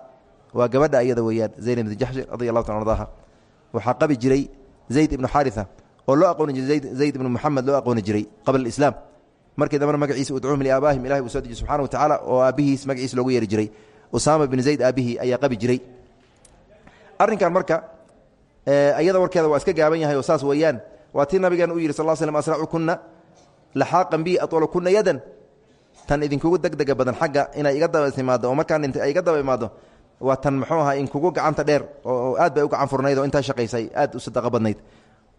waa gabadha ayada weeyaan zaynab bin jaxsh radi allahu ta ardaha qabi jiray zayd ibnu xaarisa oo loo aqooni jiray zayd ibnu loo aqooni jiray qabla islaam markii dambena magaciisa udcuuhum liaabaahim ilahay uu soo dejiy subxana wa tacaala oo aabbihiis magaciisa loogu yeeri jiray. Usaama bin zayd aabihii ayaa qabi jiray. Arrinkan marka iyada warkeeda waa iska gaaban yahay oo saas weeyaan waa tii nabigeena u yidhi sal slm asracu kuna laxaaqan bi atwalu kuna yadan. Tan idinkugu degdega badan xagga inay iga daba timaado oo markaan dhintay ay iga daba imaado waa tan muxuu ahaa inkugu gacanta dheer oo aad bay u gacan furnayd oo intaa shaqaysay aad u sadaqa badnayd.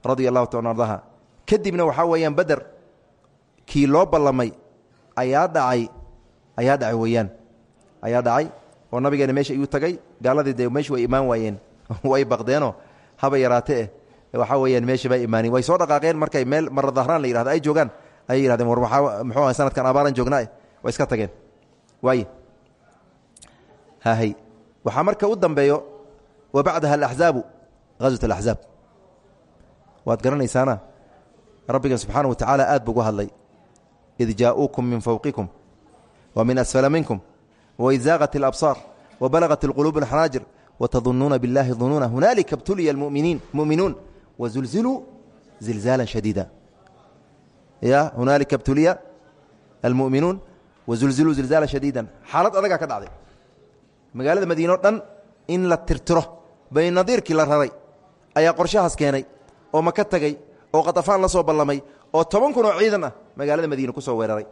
Radia allahu taala ardaha. Kadibna waxaa weeyaan beder kii loo ballamay ayaa dhacay ayaa dhacay weeyaan ayaa dhacay oo nabigeena meesha iyuu tagay gaaladii dee meesha way imaan waayeen way baqdeenoo haba yaraatee waxaa weyaan meesha baa imaanin way soo dhaqaaqeen markay meel mara dahraan la yihahdo ay joogaan ayay yihahdeen war waxaa muxuu aha sanadkan abaaran joognaa way iska tageen waaye hahay waxaa marka u dambeeyo wa bacdaha alaxzaabu ghaswat alaxzaab waad garanaysaana rabbigan subxaana wa tacaala aad buu hadlay id jaa'uukum min fowqikum wa min asfala minkum waid zaaqat alabsaar wa balagat alquluub alxanaajir wtadunuuna biاllahi dunuuna hunaalika btuliya muminiin muminuun wazulziluu zilzaala shadiida ya hunaalika btuliya almu'minuun wazulziluu zilzaala shadiida xaalad adagaa ka dhacday magaalada madiine o dhan in la tirtiro bani nadiirkii la raray ayaa qorshahaas keenay oo maka tegey oo qatafaan la soo ballamay oo toban kun oo ciidan ah magaalada madiine ku soo weeraray.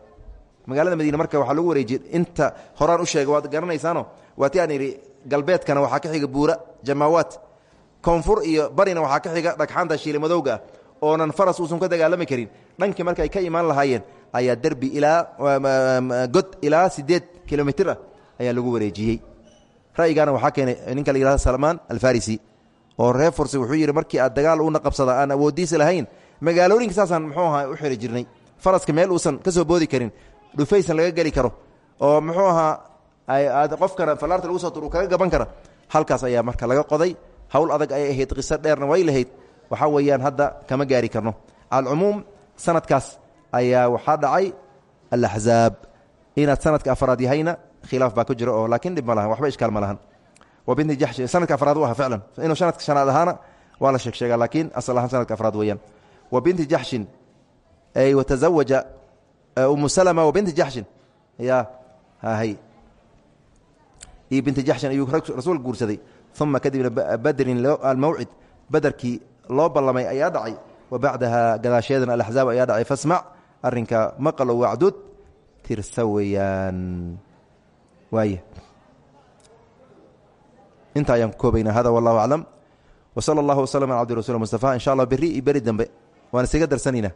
Magaalada madiine marka waxaa lagu wareejiyey inta horaan u sheegay waad garanaysaano waa aan idhi galbeedkana waxaa ka xiga buura jamaawaat koonfur iyo barina waxaa ka xiga dhagxaanta shiilimadowga ah oonan faras uusan ka dagaalami karin. Dhankii marka ka imaan lahaayeen ayaa derbi ilaa god ilaa siddeed kilomitir ah ayaa lagu wareejiyey. Ra'yigaana waxaa keenay ninka la yihahdo salmaan alfarisi oo reer wuxuu yidhi markii aad dagaal una qabsada aan awoodiisa lahayn magaalooyinka saasaan muxuu ahaa u xiri jirnay. Faraska meel uusan ka boodi karin dhufaysan laga geli karo oo muxuu ahaa qofkana falaarta lagu soo tur uu kaga gaban kara. Halkaas ayaa marka laga qoday hawl adag ayay ahayd qiso dheerna way lahayd. Waxaa weeyaan hadda kama gaari karno. Alcumuum sanadkaas ayaa waxaa dhacay alaxzaab inaad sanadka afraad yahayna khilaaf baa ku jira oo laakiin dhib ma waxba ishkaal ma lahan. Wa sanadka afraad u aha inuu sanadka shanaad ahaana waa la sheeg asal ahaan sanadka afraad weeyaan wa binti jaxshin watazawaja umu salama wa binti jaxshin ya hahay iyo binti jaxshin ayuu rasuul guursaday. Uma kadibna badrin almawcid baderkii loo ballamay ayaa dhacay. Wa bacdaha gadaasheedana alaxzaab ayaa dhacay. Fasmac arinka maqalo wacdud tirsa weeyaan. Waay inta ayaan ku koobaynaa hada wallahu aclam. Wa sala allahu waslm ala abdi rasul mustafa. Insha allah beri iyo beri dambe waan isaga darsanaynaa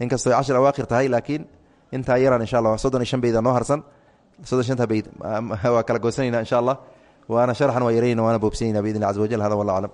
inkastoo cashir awaakir tahay laakiin intaa yaraan insha allah soddon iyo shan bayda noo harsan. Soddon shanta bayd waa kala goosanayna insha allah waana sharxan waa yarayna waana boobsanayna biidn lla caza wajal hada wallah aclam